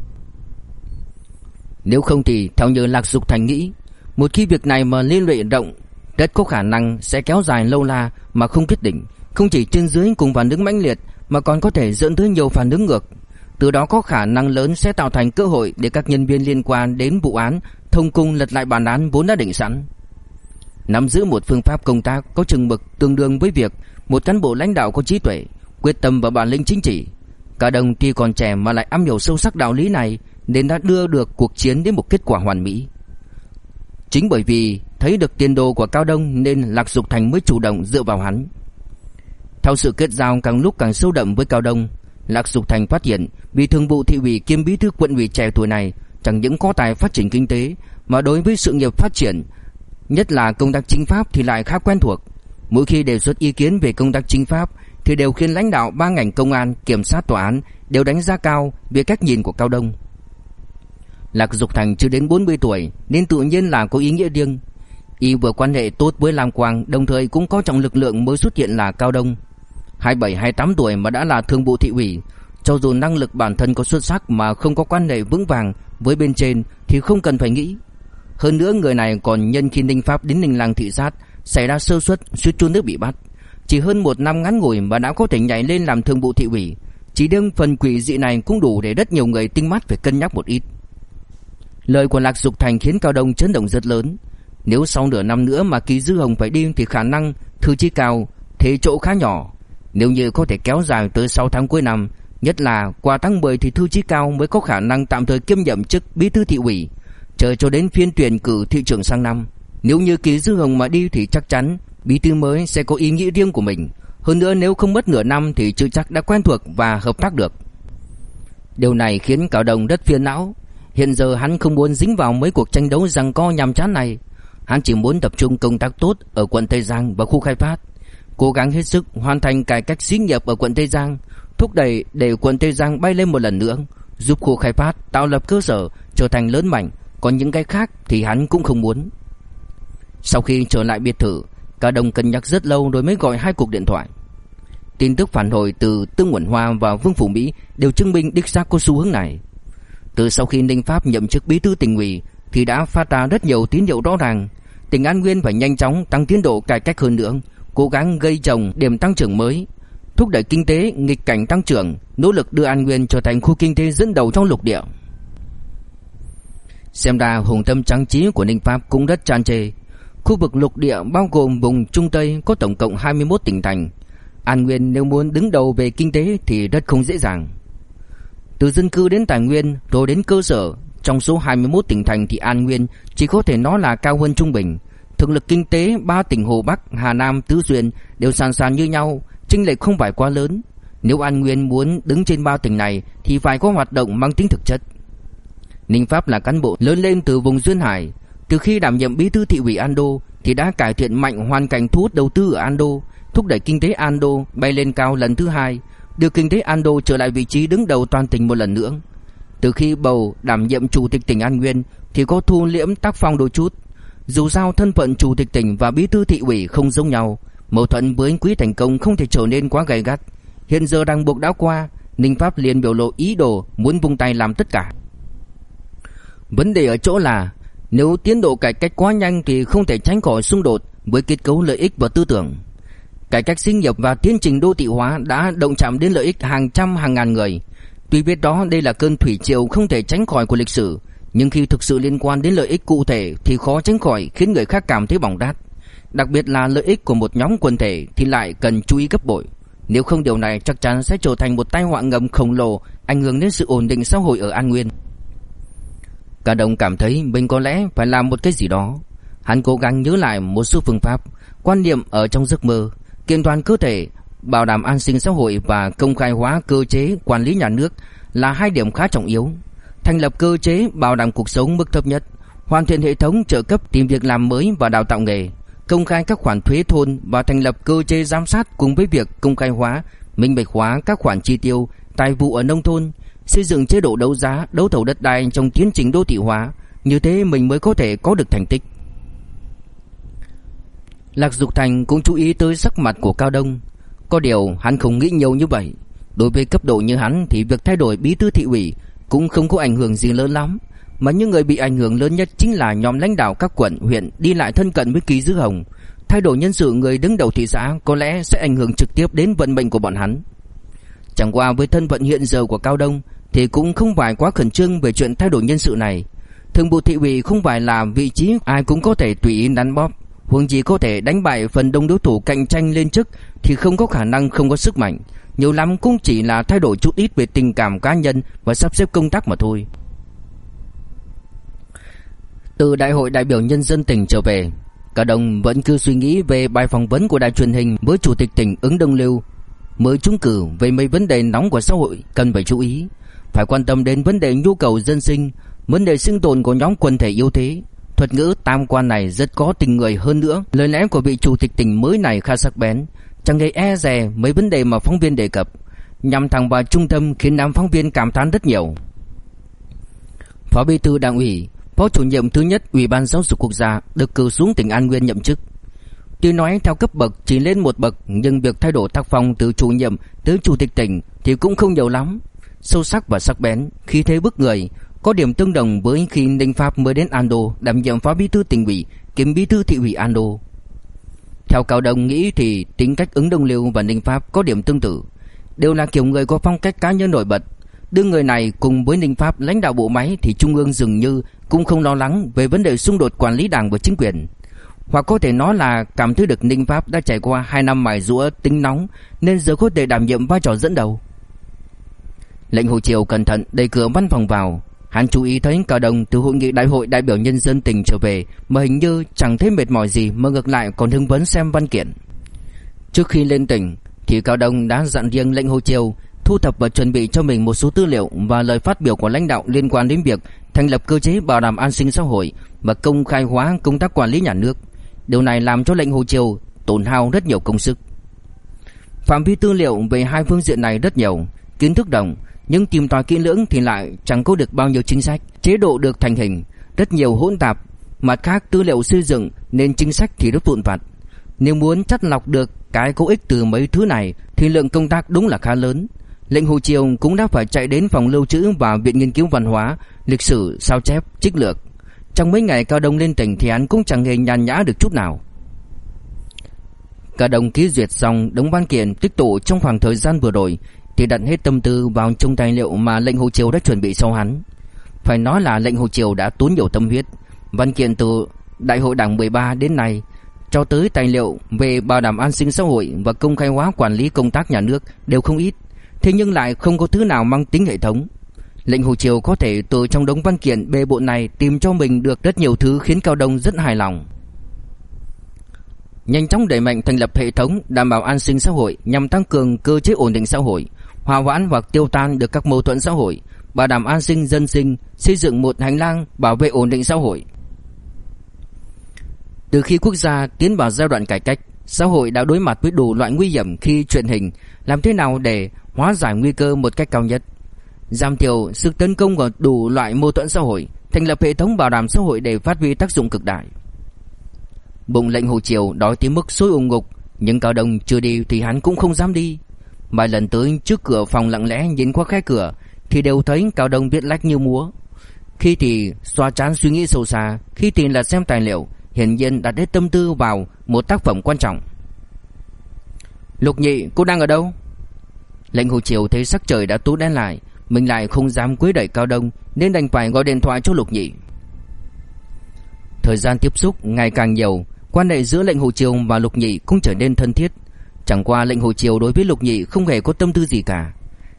Nếu không thì theo như Lạc Dục Thành nghĩ, một khi việc này mà liên lụy rộng, rất có khả năng sẽ kéo dài lâu la mà không quyết định, không chỉ trên dưới cùng phản ứng mãnh liệt mà còn có thể dẫn tới nhiều phản ứng ngược. Từ đó có khả năng lớn sẽ tạo thành cơ hội để các nhân viên liên quan đến vụ án thông cung lật lại bản án vốn đã định sẵn. Nắm giữ một phương pháp công tác có chừng mực tương đương với việc một cán bộ lãnh đạo có trí tuệ, quyết tâm và bản lĩnh chính trị. Cả đồng tuy còn trẻ mà lại am hiểu sâu sắc đạo lý này nên đã đưa được cuộc chiến đến một kết quả hoàn mỹ. Chính bởi vì thấy được tiền đồ của Cao Đông nên Lạc Dục Thành mới chủ động dựa vào hắn. Theo sự kết giao càng lúc càng sâu đậm với Cao Đông, Lạc Dục Thành phát hiện vì thường vụ thị ủy kiêm bí thư quận ủy trẻ tuổi này chẳng những có tài phát triển kinh tế mà đối với sự nghiệp phát triển Nhất là công tác chính pháp thì lại khá quen thuộc. Mỗi khi đề xuất ý kiến về công tác chính pháp Thì đều khiến lãnh đạo ba ngành công an, kiểm sát tòa án Đều đánh giá cao về cách nhìn của Cao Đông. Lạc Dục Thành chưa đến 40 tuổi Nên tự nhiên là có ý nghĩa riêng. Y vừa quan hệ tốt với Lam Quang Đồng thời cũng có trọng lực lượng mới xuất hiện là Cao Đông. 27-28 tuổi mà đã là thương vụ thị ủy. Cho dù năng lực bản thân có xuất sắc Mà không có quan hệ vững vàng với bên trên Thì không cần phải nghĩ. Hơn nữa, người này còn nhân khi Ninh Pháp đến Ninh làng thị sát, Xảy ra sơ suất, suýt chút nước bị bắt. Chỉ hơn một năm ngắn ngủi mà đã có thể nhảy lên làm thương vụ thị ủy. Chỉ đơn phần quỷ dị này cũng đủ để rất nhiều người tinh mắt phải cân nhắc một ít. Lời của Lạc Dục Thành khiến Cao Đông chấn động rất lớn. Nếu sau nửa năm nữa mà ký Dư Hồng phải đi thì khả năng thư chi cao, thế chỗ khá nhỏ. Nếu như có thể kéo dài tới 6 tháng cuối năm, Nhất là qua tháng 10 thì thư chí cao mới có khả năng tạm thời kiêm nhiệm chức bí thư thị ủy. Chờ cho đến phiên tuyển cử thị trưởng sang năm, Nếu như ký Dư Hồng mà đi thì chắc chắn bí thư mới sẽ có ý nghĩa riêng của mình. Hơn nữa nếu không mất nửa năm thì chưa chắc đã quen thuộc và hợp tác được. Điều này khiến Cao Đồng rất phiền não. Hiện giờ hắn không muốn dính vào mấy cuộc tranh đấu giằng co nhằm chán này. Hắn chỉ muốn tập trung công tác tốt ở quận Tây Giang và khu khai phát. Cố gắng hết sức hoàn thành cải cách xí nghiệp ở quận Tây Giang Thúc đẩy để quận Tây Giang bay lên một lần nữa Giúp khu khai phát tạo lập cơ sở trở thành lớn mạnh Còn những cái khác thì hắn cũng không muốn Sau khi trở lại biệt thự Cả đồng cân nhắc rất lâu rồi mới gọi hai cuộc điện thoại Tin tức phản hồi từ Tương nguyễn Hoa và Vương Phủ Mỹ đều chứng minh đích xác có xu hướng này. Từ sau khi Ninh Pháp nhậm chức bí thư tỉnh ủy thì đã phát ra rất nhiều tín hiệu rõ ràng, tỉnh An Nguyên phải nhanh chóng tăng tiến độ cải cách hơn nữa, cố gắng gây trồng điểm tăng trưởng mới, thúc đẩy kinh tế nghịch cảnh tăng trưởng, nỗ lực đưa An Nguyên trở thành khu kinh tế dẫn đầu trong lục địa. Xem ra hùng tâm trắng trí của Ninh Pháp cũng rất tràn trề. Khu vực lục địa bao gồm vùng Trung Tây có tổng cộng 21 tỉnh thành. An Nguyên nếu muốn đứng đầu về kinh tế thì rất không dễ dàng. Từ dân cư đến tài nguyên rồi đến cơ sở, trong số 21 tỉnh thành thì An Nguyên chỉ có thể nói là cao hơn trung bình. Thực lực kinh tế ba tỉnh Hồ Bắc, Hà Nam, Tứ Xuyên đều sàn sàn như nhau, chênh lệch không phải quá lớn. Nếu An Nguyên muốn đứng trên ba tỉnh này thì phải có hoạt động mang tính thực chất. Ninh Pháp là cán bộ lớn lên từ vùng duyên hải, từ khi đảm nhiệm bí thư thị ủy Ando thì đã cải thiện mạnh hoàn cảnh thu hút đầu tư ở Ando, thúc đẩy kinh tế Ando bay lên cao lần thứ hai, đưa kinh tế Ando trở lại vị trí đứng đầu toàn tỉnh một lần nữa. Từ khi bầu đảm nhiệm chủ tịch tỉnh An Nguyên thì có thu liễm tác phong đôi chút. Dù sao thân phận chủ tịch tỉnh và bí thư thị ủy không giống nhau, mâu thuẫn với quý thành công không thể trở nên quá gay gắt. Hiện giờ đang buộc đã qua, Ninh Pháp liền biểu lộ ý đồ muốn vung tay làm tất cả. Vấn đề ở chỗ là nếu tiến độ cải cách quá nhanh thì không thể tránh khỏi xung đột với kết cấu lợi ích và tư tưởng. Cải cách sinh nghiệp và tiến trình đô thị hóa đã động chạm đến lợi ích hàng trăm hàng ngàn người. Tuy biết đó đây là cơn thủy triều không thể tránh khỏi của lịch sử, nhưng khi thực sự liên quan đến lợi ích cụ thể thì khó tránh khỏi khiến người khác cảm thấy bỏng đát. Đặc biệt là lợi ích của một nhóm quần thể thì lại cần chú ý gấp bội. Nếu không điều này chắc chắn sẽ trở thành một tai họa ngầm khổng lồ ảnh hưởng đến sự ổn định xã hội ở An Nguyên. Cả đồng cảm thấy mình có lẽ phải làm một cái gì đó. Hắn cố gắng nhớ lại một số phương pháp, quan niệm ở trong giấc mơ, kiện toàn cơ thể, bảo đảm an sinh xã hội và công khai hóa cơ chế quản lý nhà nước là hai điểm khá trọng yếu. Thành lập cơ chế bảo đảm cuộc sống mức thấp nhất, hoàn thiện hệ thống trợ cấp tìm việc làm mới và đào tạo nghề, công khai các khoản thuế thôn và thành lập cơ chế giám sát cùng với việc công khai hóa, minh bạch hóa các khoản chi tiêu, tài vụ ở nông thôn, xây dựng chế độ đấu giá, đấu thầu đất đai trong tiến trình đô thị hóa, như thế mình mới có thể có được thành tích. Lạc Dục Thành cũng chú ý tới sắc mặt của Cao Đông, có điều hắn không nghĩ nhiều như vậy. Đối với cấp độ như hắn thì việc thay đổi bí thư thị ủy cũng không có ảnh hưởng gì lớn lắm, mà những người bị ảnh hưởng lớn nhất chính là nhóm lãnh đạo các quận, huyện đi lại thân cận với Ký Dư Hồng. Thay đổi nhân sự người đứng đầu thị xã có lẽ sẽ ảnh hưởng trực tiếp đến vận mệnh của bọn hắn. Chẳng qua với thân phận hiện giờ của Cao Đông thì cũng không phải quá khẩn trương về chuyện thay đổi nhân sự này. Thường vụ thị ủy không phải là vị trí ai cũng có thể tùy ý đắn bóp, huống chỉ có thể đánh bại phần đông đối thủ cạnh tranh lên chức thì không có khả năng không có sức mạnh, nhiều lắm cũng chỉ là thay đổi chút ít về tình cảm cá nhân và sắp xếp công tác mà thôi. Từ đại hội đại biểu nhân dân tỉnh trở về, Cả đồng vẫn cứ suy nghĩ về bài phỏng vấn của đài truyền hình với chủ tịch tỉnh ứng Đông Lưu mới trúng cử về mấy vấn đề nóng của xã hội cần phải chú ý, phải quan tâm đến vấn đề nhu cầu dân sinh, vấn đề sinh tồn của nhóm quần thể yếu thế. Thuật ngữ tam quan này rất có tình người hơn nữa, lời lẽ của vị chủ tịch tỉnh mới này khá sắc bén, chẳng hề e dè mấy vấn đề mà phóng viên đề cập, nhằm thẳng vào trung tâm khiến đám phóng viên cảm thán rất nhiều. Phó Bí thư Đảng ủy, Phó chủ nhiệm thứ nhất Ủy ban Giáo dục Quốc gia được cử xuống tỉnh An Nguyên nhậm chức. Tuy nói theo cấp bậc chỉ lên một bậc nhưng việc thay đổi tác phong từ chủ nhiệm tới chủ tịch tỉnh thì cũng không nhiều lắm. Sâu sắc và sắc bén, khí thế bức người, có điểm tương đồng với khi Ninh Pháp mới đến Ando đảm nhiệm phó bí thư tỉnh ủy, kiêm bí thư thị ủy Ando. Theo Cao Đông nghĩ thì tính cách ứng Đông liêu và Ninh Pháp có điểm tương tự, đều là kiểu người có phong cách cá nhân nổi bật. Đưa người này cùng với Ninh Pháp lãnh đạo bộ máy thì Trung ương dường như cũng không lo lắng về vấn đề xung đột quản lý đảng và chính quyền. Hoặc có thể nói là cảm thấy được Ninh Pháp đã trải qua 2 năm mài rũa tính nóng nên giờ có thể đảm nhiệm vai trò dẫn đầu. Lệnh Hồ Triều cẩn thận đẩy cửa văn phòng vào, hắn chú ý thấy Cao đồng từ hội nghị đại hội đại biểu nhân dân tỉnh trở về mà hình như chẳng thấy mệt mỏi gì mà ngược lại còn hứng vấn xem văn kiện. Trước khi lên tỉnh thì Cao Đông đã dặn riêng lệnh Hồ chiêu thu thập và chuẩn bị cho mình một số tư liệu và lời phát biểu của lãnh đạo liên quan đến việc thành lập cơ chế bảo đảm an sinh xã hội và công khai hóa công tác quản lý nhà nước. Điều này làm cho lệnh Hồ chiêu tổn hao rất nhiều công sức. Phạm vi tư liệu về hai phương diện này rất nhiều, kiến thức đồng, nhưng tìm tòi kỹ lưỡng thì lại chẳng có được bao nhiêu chính sách, chế độ được thành hình, rất nhiều hỗn tạp, mặt khác tư liệu xây dựng nên chính sách thì rất vụn vặt. Nếu muốn chắt lọc được cái có ích từ mấy thứ này thì lượng công tác đúng là khá lớn. Lệnh Hồ Triều cũng đã phải chạy đến phòng lưu trữ và viện nghiên cứu văn hóa, lịch sử, sao chép, trích lược. Trong mấy ngày Cao Đông lên tỉnh thì hắn cũng chẳng hề nhàn nhã được chút nào. Cao Đông ký duyệt xong đống văn kiện tích tụ trong khoảng thời gian vừa rồi thì đặt hết tâm tư vào trong tài liệu mà lệnh Hồ Triều đã chuẩn bị sau hắn. Phải nói là lệnh Hồ Triều đã tốn nhiều tâm huyết. Văn kiện từ Đại hội Đảng 13 đến nay cho tới tài liệu về bảo đảm an sinh xã hội và công khai hóa quản lý công tác nhà nước đều không ít, thế nhưng lại không có thứ nào mang tính hệ thống. Lệnh Hồ Triều có thể từ trong đống văn kiện bề bộ này tìm cho mình được rất nhiều thứ khiến Cao Đông rất hài lòng. Nhanh chóng đẩy mạnh thành lập hệ thống đảm bảo an sinh xã hội nhằm tăng cường cơ chế ổn định xã hội, hòa hoãn hoặc tiêu tan được các mâu thuẫn xã hội, bảo đảm an sinh dân sinh, xây dựng một hành lang bảo vệ ổn định xã hội. Từ khi quốc gia tiến vào giai đoạn cải cách, xã hội đã đối mặt với đủ loại nguy hiểm khi truyền hình, làm thế nào để hóa giải nguy cơ một cách cao nhất, giảm thiểu sự tấn công của đủ loại mâu thuẫn xã hội, thành lập hệ thống bảo đảm xã hội để phát huy tác dụng cực đại. Bụng lệnh Hồ Triều đói tới mức sôi ủng ngục, nhưng Cao đồng chưa đi thì hắn cũng không dám đi. Vài lần tới trước cửa phòng lặng lẽ nhìn qua khe cửa thì đều thấy Cao Đông viết lách như múa. Khi thì xoa chán suy nghĩ sâu xa, khi thì là xem tài liệu, hiển nhiên đặt hết tâm tư vào một tác phẩm quan trọng. Lục Nhị, cô đang ở đâu? Lệnh Hồ Triều thấy sắc trời đã tối đen lại, mình lại không dám quấy đẩy Cao Đông nên đành phải gọi điện thoại cho Lục Nhị. Thời gian tiếp xúc ngày càng nhiều, quan hệ giữa lệnh Hồ Triều và Lục Nhị cũng trở nên thân thiết. Chẳng qua lệnh Hồ Chiều đối với Lục Nhị không hề có tâm tư gì cả.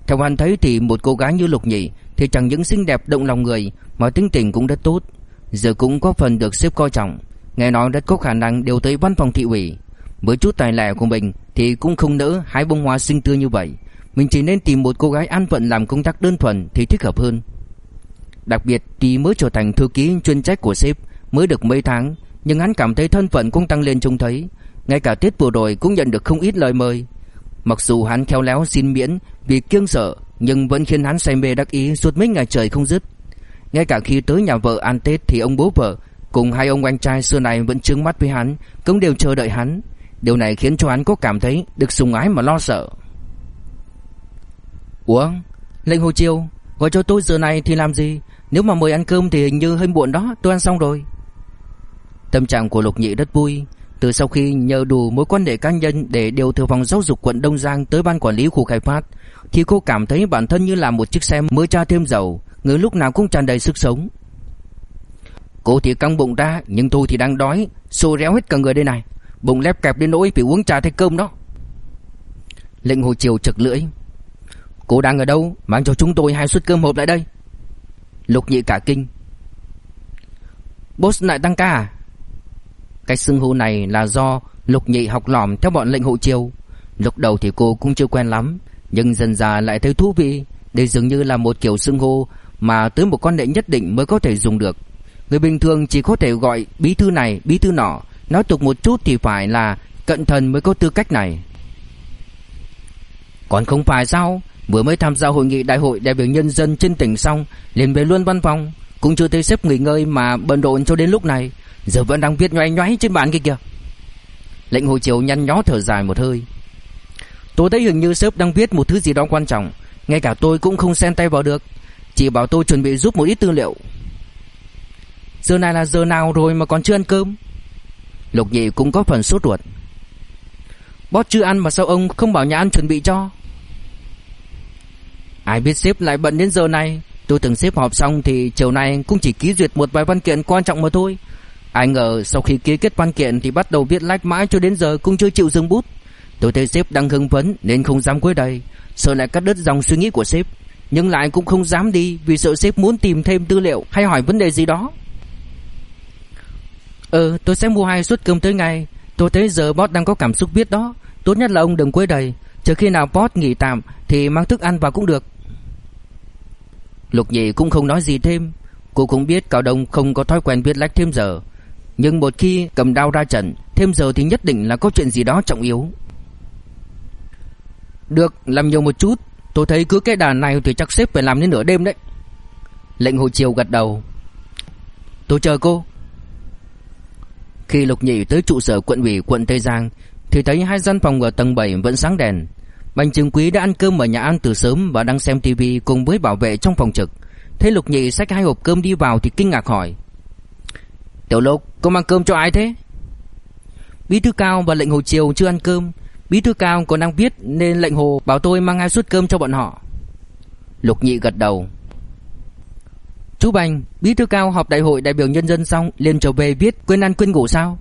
Theo hắn thấy thì một cô gái như Lục Nhị thì chẳng những xinh đẹp động lòng người mà tính tình cũng rất tốt, giờ cũng có phần được xếp coi trọng, nghe nói rất có khả năng đều tới văn phòng thị ủy. Với chút tài lẻ của mình thì cũng không nỡ hái bông hoa xinh tươi như vậy. Mình chỉ nên tìm một cô gái an phận làm công tác đơn thuần thì thích hợp hơn. Đặc biệt thì mới trở thành thư ký chuyên trách của sếp mới được mấy tháng, nhưng hắn cảm thấy thân phận cũng tăng lên trông thấy, ngay cả Tết vừa rồi cũng nhận được không ít lời mời. Mặc dù hắn khéo léo xin miễn vì kiêng sợ, nhưng vẫn khiến hắn say mê đắc ý suốt mấy ngày trời không dứt. Ngay cả khi tới nhà vợ ăn Tết thì ông bố vợ cùng hai ông anh trai xưa này vẫn trừng mắt với hắn, cũng đều chờ đợi hắn. Điều này khiến cho hắn có cảm thấy được sùng ái mà lo sợ. Ủa, lệnh Hồ Chiêu, gọi cho tôi giờ này thì làm gì? Nếu mà mời ăn cơm thì hình như hơi muộn đó, tôi ăn xong rồi. Tâm trạng của Lục Nhị rất vui, từ sau khi nhờ đủ mối quan hệ cá nhân để điều từ phòng giáo dục quận Đông Giang tới ban quản lý khu khai phát, thì cô cảm thấy bản thân như là một chiếc xe mới tra thêm dầu, người lúc nào cũng tràn đầy sức sống. Cô thì căng bụng ra, nhưng tôi thì đang đói, xô réo hết cả người đây này, bụng lép kẹp đến nỗi phải uống trà thay cơm đó. Lệnh Hồ Triều chực lưỡi. Cô đang ở đâu, mang cho chúng tôi hai suất cơm hộp lại đây. Lục Nhị cả kinh. Boss lại tăng ca à? Cái xưng hô này là do Lục Nhị học lỏm theo bọn lệnh hộ chiêu. Lúc đầu thì cô cũng chưa quen lắm, nhưng dần dà lại thấy thú vị. Đây dường như là một kiểu xưng hô mà tới một con đệ nhất định mới có thể dùng được. Người bình thường chỉ có thể gọi bí thư này, bí thư nọ, nói tục một chút thì phải là cận thần mới có tư cách này. Còn không phải sao? Vừa mới tham gia hội nghị đại hội đại biểu nhân dân trên tỉnh xong, liền về luôn văn phòng, cũng chưa thấy xếp nghỉ ngơi mà bận rộn cho đến lúc này. Giờ vẫn đang viết nhoay nhoáy trên bàn kia kìa. Lệnh Hồ Triều nhăn nhó thở dài một hơi. Tôi thấy hình như sếp đang viết một thứ gì đó quan trọng. Ngay cả tôi cũng không xen tay vào được. Chỉ bảo tôi chuẩn bị giúp một ít tư liệu. Giờ này là giờ nào rồi mà còn chưa ăn cơm? Lục nhị cũng có phần sốt ruột. Boss chưa ăn mà sao ông không bảo nhà ăn chuẩn bị cho? Ai biết sếp lại bận đến giờ này. Tôi từng xếp họp xong thì chiều nay cũng chỉ ký duyệt một vài văn kiện quan trọng mà thôi. Ai ngờ sau khi ký kết văn kiện thì bắt đầu viết lách mãi cho đến giờ cũng chưa chịu dừng bút. Tôi thấy sếp đang hưng phấn nên không dám cuối đây Sợ lại cắt đứt dòng suy nghĩ của sếp, Nhưng lại cũng không dám đi vì sợ sếp muốn tìm thêm tư liệu hay hỏi vấn đề gì đó. Ừ tôi sẽ mua hai suất cơm tới ngày Tôi thấy giờ boss đang có cảm xúc viết đó. Tốt nhất là ông đừng quấy đầy Chờ khi nào boss nghỉ tạm Thì mang thức ăn vào cũng được. Lục nhị cũng không nói gì thêm. Cô cũng biết Cao Đông không có thói quen viết lách thêm giờ. Nhưng một khi cầm đao ra trận, Thêm giờ thì nhất định là có chuyện gì đó trọng yếu. Được, làm nhiều một chút. Tôi thấy cứ cái đàn này thì chắc xếp phải làm đến nửa đêm đấy. Lệnh Hồ Triều gật đầu. Tôi chờ cô. Khi Lục Nhị tới trụ sở quận ủy, quận Tây Giang, Thì thấy hai gian phòng ở tầng 7 vẫn sáng đèn. Bành Trường Quý đã ăn cơm ở nhà ăn từ sớm Và đang xem tivi cùng với bảo vệ trong phòng trực. Thấy Lục Nhị xách hai hộp cơm đi vào thì kinh ngạc hỏi Tiểu Lục, cô mang cơm cho ai thế? Bí thư cao và lệnh hồ chiều chưa ăn cơm. Bí thư cao còn đang viết Nên lệnh hồ bảo tôi mang hai suất cơm cho bọn họ. Lục nhị gật đầu. Chú Bành Bí thư cao họp đại hội đại biểu nhân dân xong liền trở về viết quên ăn quên ngủ sao?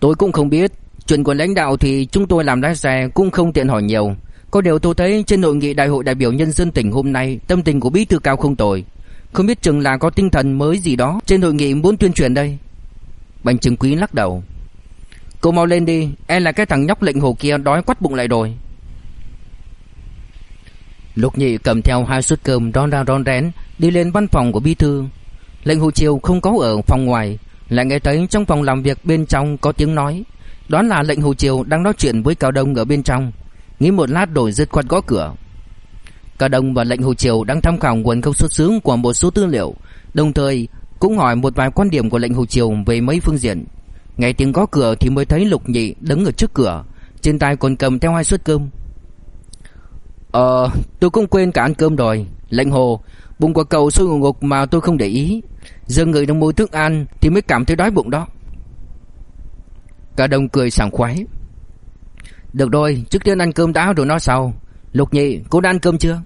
Tôi cũng không biết. Chuyện của lãnh đạo thì chúng tôi làm lái xe Cũng không tiện hỏi nhiều. Có điều tôi thấy trên hội nghị đại hội đại biểu nhân dân tỉnh hôm nay Tâm tình của bí thư cao không tồi. Không biết chừng là có tinh thần mới gì đó, Trên hội nghị muốn tuyên truyền đây. Bành trừng quý lắc đầu. Cô mau lên đi E là cái thằng nhóc lệnh hồ kia đói quắt bụng lại rồi. Lục nhị cầm theo hai suất cơm ron ra ron rén, Đi lên văn phòng của bí thư. Lệnh hồ chiều không có ở phòng ngoài, Lại nghe thấy trong phòng làm việc bên trong có tiếng nói. Đoán là lệnh hồ chiều đang nói chuyện với Cao Đông ở bên trong. Nghĩ một lát đổi dứt khoát gõ cửa. Cả đồng và lệnh hồ Triều đang tham khảo nguồn gốc xuất xứ của một số tư liệu, Đồng thời cũng hỏi một vài quan điểm của lệnh hồ Triều về mấy phương diện. Nghe tiếng gõ cửa thì mới thấy Lục Nhị đứng ở trước cửa, Trên tay còn cầm theo hai suất cơm. Ờ tôi cũng quên cả ăn cơm rồi Lệnh hồ. Bụng của cậu sôi ngục ngục mà tôi không để ý. Giờ người đang mua thức ăn Thì mới cảm thấy đói bụng đó. Cả đồng cười sảng khoái. Được rồi, trước tiên ăn cơm đã, rồi nói sau. Lục nhị, cô đã ăn cơm chưa?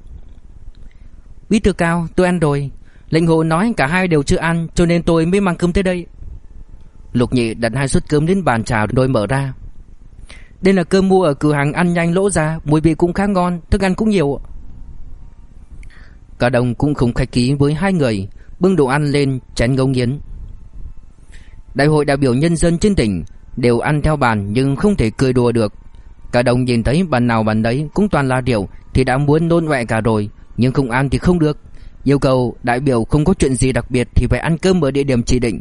Bí thư cao, tôi ăn rồi. Lệnh hồ nói cả hai đều chưa ăn, Cho nên tôi mới mang cơm tới đây. Lục nhị đặt hai suất cơm đến bàn trà rồi mở ra. Đây là cơm mua ở cửa hàng ăn nhanh lỗ ra Mùi vị cũng khá ngon, Thức ăn cũng nhiều. Cả đồng cũng không khách ký với hai người, Bưng đồ ăn lên, chén ngấu nghiến. Đại hội đại biểu nhân dân trên tỉnh Đều ăn theo bàn nhưng không thể cười đùa được. Cả đồng nhìn thấy bàn nào bàn đấy Cũng toàn là rượu Thì đã muốn nôn ọe cả rồi. Nhưng không ăn thì không được. Yêu cầu đại biểu không có chuyện gì đặc biệt Thì phải ăn cơm ở địa điểm chỉ định.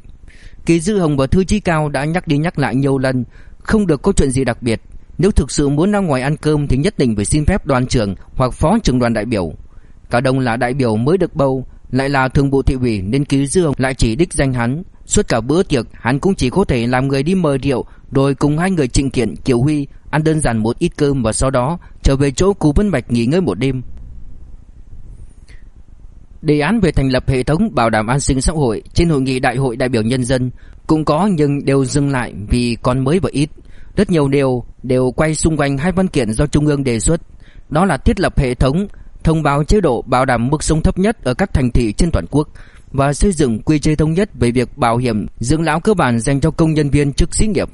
Kỳ Dư Hồng và Thư Chí Cao đã nhắc đi nhắc lại nhiều lần, Không được có chuyện gì đặc biệt. Nếu thực sự muốn ra ngoài ăn cơm Thì nhất định phải xin phép đoàn trưởng Hoặc phó trưởng đoàn đại biểu. Cả đồng là đại biểu mới được bầu, Lại là thường vụ thị ủy Nên Kỳ Dư Hồng lại chỉ đích danh hắn. Suốt cả bữa tiệc, Hắn cũng chỉ có thể làm người đi mời rượu, Rồi cùng hai người trịnh kiện, Kiều Huy Ăn đơn giản một ít cơm Và sau đó trở về chỗ Cú Vân Bạch nghỉ ngơi một đêm. Đề án về thành lập hệ thống bảo đảm an sinh xã hội trên hội nghị đại hội đại biểu nhân dân cũng có nhưng đều dừng lại vì còn mới và ít. Rất nhiều điều đều quay xung quanh hai văn kiện do Trung ương đề xuất. Đó là thiết lập hệ thống, thông báo chế độ bảo đảm mức sống thấp nhất ở các thành thị trên toàn quốc và xây dựng quy chế thống nhất về việc bảo hiểm, dưỡng lão cơ bản dành cho công nhân viên chức xí nghiệp.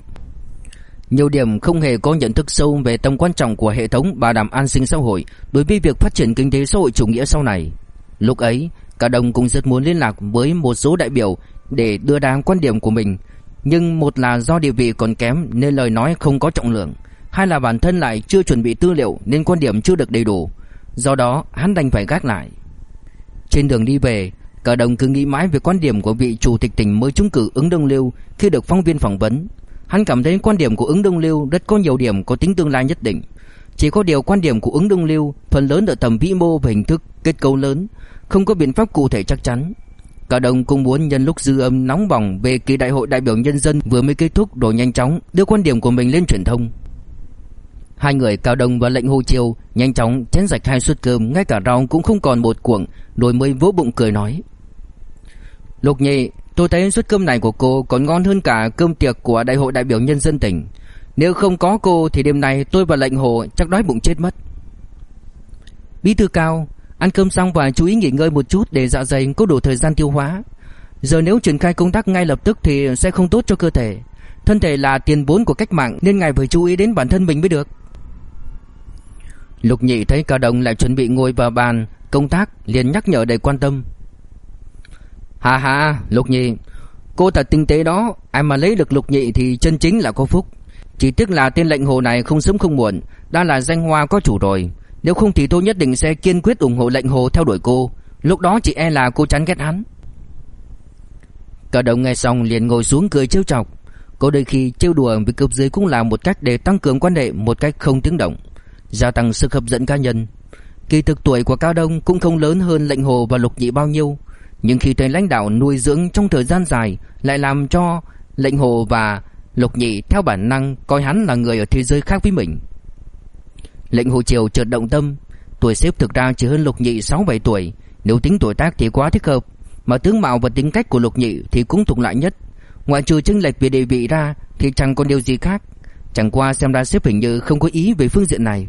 Nhiều điểm không hề có nhận thức sâu về tầm quan trọng của hệ thống bảo đảm an sinh xã hội đối với việc phát triển kinh tế xã hội chủ nghĩa sau này. Lúc ấy, cả đồng cũng rất muốn liên lạc với một số đại biểu để đưa ra quan điểm của mình. Nhưng một là do địa vị còn kém nên lời nói không có trọng lượng. Hai là bản thân lại chưa chuẩn bị tư liệu nên quan điểm chưa được đầy đủ. Do đó, hắn đành phải gác lại. Trên đường đi về, cả đồng cứ nghĩ mãi về quan điểm của vị chủ tịch tỉnh mới trúng cử ứng đông lưu khi được phóng viên phỏng vấn. Hắn cảm thấy quan điểm của ứng đông lưu rất có nhiều điểm có tính tương lai nhất định. Chỉ có điều quan điểm của ứng đông lưu phần lớn ở tầm vĩ mô và hình thức kết cấu lớn, không có biện pháp cụ thể chắc chắn. Cả đồng cũng muốn nhân lúc dư âm nóng bỏng về kỳ đại hội đại biểu nhân dân vừa mới kết thúc đổ nhanh chóng đưa quan điểm của mình lên truyền thông. Hai người Cao Đông và lệnh Hồ Chiêu nhanh chóng chén rạch hai suất cơm, ngay cả rau cũng không còn một cuộn, đôi mới vỗ bụng cười nói: "Lục Nhị, tôi thấy suất cơm này của cô còn ngon hơn cả cơm tiệc của Đại hội đại biểu nhân dân tỉnh. Nếu không có cô thì đêm nay tôi và lệnh Hồ chắc đói bụng chết mất." Bí thư Cao, ăn cơm xong và chú ý nghỉ ngơi một chút để dạ dày có đủ thời gian tiêu hóa. Giờ nếu triển khai công tác ngay lập tức thì sẽ không tốt cho cơ thể. Thân thể là tiền vốn của cách mạng nên ngài phải chú ý đến bản thân mình mới được. Lục Nhị thấy Cao đồng lại chuẩn bị ngồi vào bàn công tác liền nhắc nhở đầy quan tâm. Hà hà, Lục Nhị, cô thật tinh tế đó, ai mà lấy được Lục Nhị thì chân chính là có phúc. Chỉ tiếc là tên lệnh hồ này không sớm không muộn, đã là danh hoa có chủ rồi. Nếu không thì tôi nhất định sẽ kiên quyết ủng hộ lệnh hồ theo đuổi cô. Lúc đó chỉ e là cô chán ghét hắn. Cả đồng nghe xong liền ngồi xuống cười trêu chọc. Có đôi khi trêu đùa với cấp dưới cũng là một cách để tăng cường quan hệ một cách không tiếng động gia tăng sức hấp dẫn cá nhân. Kỳ thực tuổi của Cao Đông cũng không lớn hơn lệnh hồ và lục nhị bao nhiêu, nhưng khi thấy lãnh đạo nuôi dưỡng trong thời gian dài lại làm cho lệnh hồ và lục nhị theo bản năng coi hắn là người ở thế giới khác với mình. Lệnh hồ triều chợt động tâm, tuổi xếp thực ra chỉ hơn lục nhị 6-7 tuổi, nếu tính tuổi tác thì quá thích hợp, mà tướng mạo và tính cách của lục nhị thì cũng thuộc loại nhất. Ngoại trừ chênh lệch về địa vị ra thì chẳng còn điều gì khác, chẳng qua xem ra xếp hình như không có ý về phương diện này.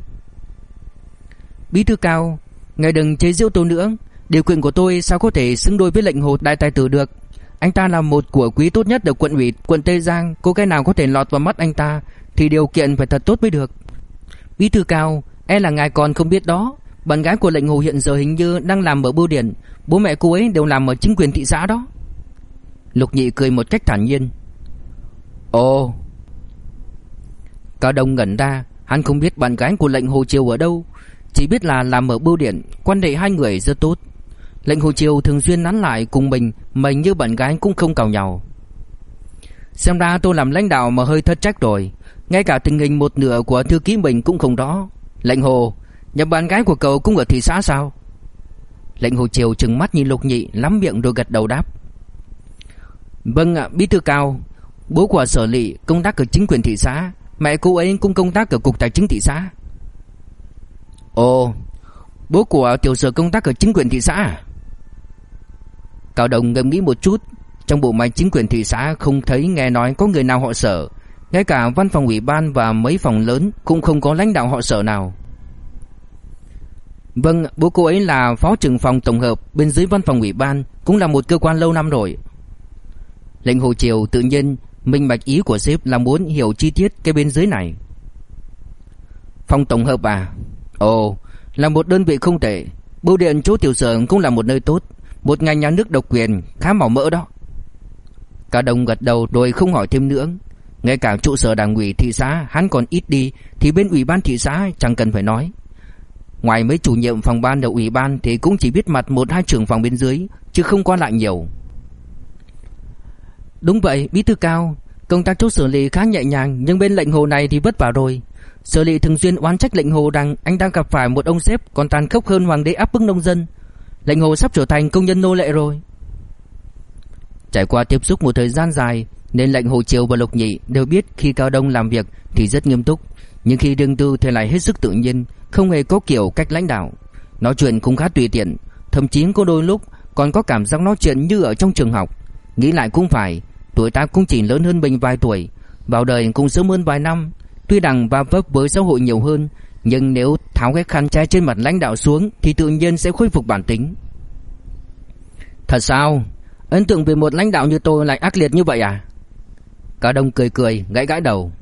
Bí thư cao, ngài đừng chế giễu tôi nữa, điều kiện của tôi sao có thể xứng đôi với lệnh hồ đại tài tử được? Anh ta là một của quý tốt nhất ở quận ủy quận Tây Giang, cô cái nào có thể lọt vào mắt anh ta thì điều kiện phải thật tốt mới được. Bí thư cao, e là ngài còn không biết đó, bạn gái của lệnh hồ hiện giờ hình như đang làm ở bưu điện, bố mẹ cô ấy đều làm ở chính quyền thị xã đó. Lục Nhị cười một cách thản nhiên. Ồ. Cao Đông ngẩn ra, hắn không biết bạn gái của lệnh hồ triều ở đâu, chỉ biết là làm ở bưu điện Quan hệ hai người rất tốt Lệnh Hồ Triều thường xuyên nắn lại cùng mình Mình như bạn gái cũng không cào nhau. Xem ra tôi làm lãnh đạo mà hơi thất trách rồi. Ngay cả tình hình một nửa của thư ký mình cũng không đó. Lệnh Hồ Nhà bạn gái của cậu cũng ở thị xã sao? Lệnh Hồ Triều trừng mắt nhìn Lục Nhị Lắm miệng rồi gật đầu đáp. Vâng ạ bí thư cao Bố của sở lị công tác ở chính quyền thị xã Mẹ cô ấy cũng công tác ở cục tài chính thị xã. Ồ, bố của tiểu sở công tác ở chính quyền thị xã à? Cao Đồng ngẫm nghĩ một chút, trong bộ máy chính quyền thị xã không thấy nghe nói có người nào họ sở, ngay cả văn phòng ủy ban và mấy phòng lớn cũng không có lãnh đạo họ sở nào. Vâng, bố cô ấy là phó trưởng phòng tổng hợp bên dưới văn phòng ủy ban, cũng là một cơ quan lâu năm rồi. Lệnh Hồ Triều tự nhiên minh bạch ý của sếp là muốn hiểu chi tiết cái bên dưới này. Phòng tổng hợp à? Ồ, là một đơn vị không tệ. Bưu điện chỗ tiểu sở cũng là một nơi tốt, một ngành nhà nước độc quyền, khá mỏng mỡ đó. Cả đồng gật đầu rồi không hỏi thêm nữa. Ngay cả trụ sở đảng ủy thị xã hắn còn ít đi thì bên ủy ban thị xã chẳng cần phải nói. Ngoài mấy chủ nhiệm phòng ban đầu ủy ban thì cũng chỉ biết mặt một hai trưởng phòng bên dưới chứ không qua lại nhiều. Đúng vậy, bí thư cao, công tác chốt xử lý khá nhẹ nhàng nhưng bên lệnh hồ này thì vất vả rồi. Sở lý thường xuyên oán trách lệnh Hồ rằng anh đang gặp phải một ông sếp còn tàn khốc hơn hoàng đế áp bức nông dân. Lệnh Hồ sắp trở thành công nhân nô lệ rồi. Trải qua tiếp xúc một thời gian dài nên lệnh Hồ Triều và Lục Nhị đều biết khi Cao Đông làm việc thì rất nghiêm túc, nhưng khi đương tư thì lại hết sức tự nhiên, không hề có kiểu cách lãnh đạo. Nói chuyện cũng khá tùy tiện, thậm chí có đôi lúc còn có cảm giác nói chuyện như ở trong trường học. Nghĩ lại cũng phải, tuổi ta cũng chỉ lớn hơn mình vài tuổi, vào đời cũng sớm hơn vài năm, Tuy đằng va vấp với xã hội nhiều hơn nhưng nếu tháo cái khăn che trên mặt lãnh đạo xuống, Thì tự nhiên sẽ khôi phục bản tính. Thật sao? Ấn tượng về một lãnh đạo như tôi lại ác liệt như vậy à? Cả đông cười cười, gãi gãi đầu.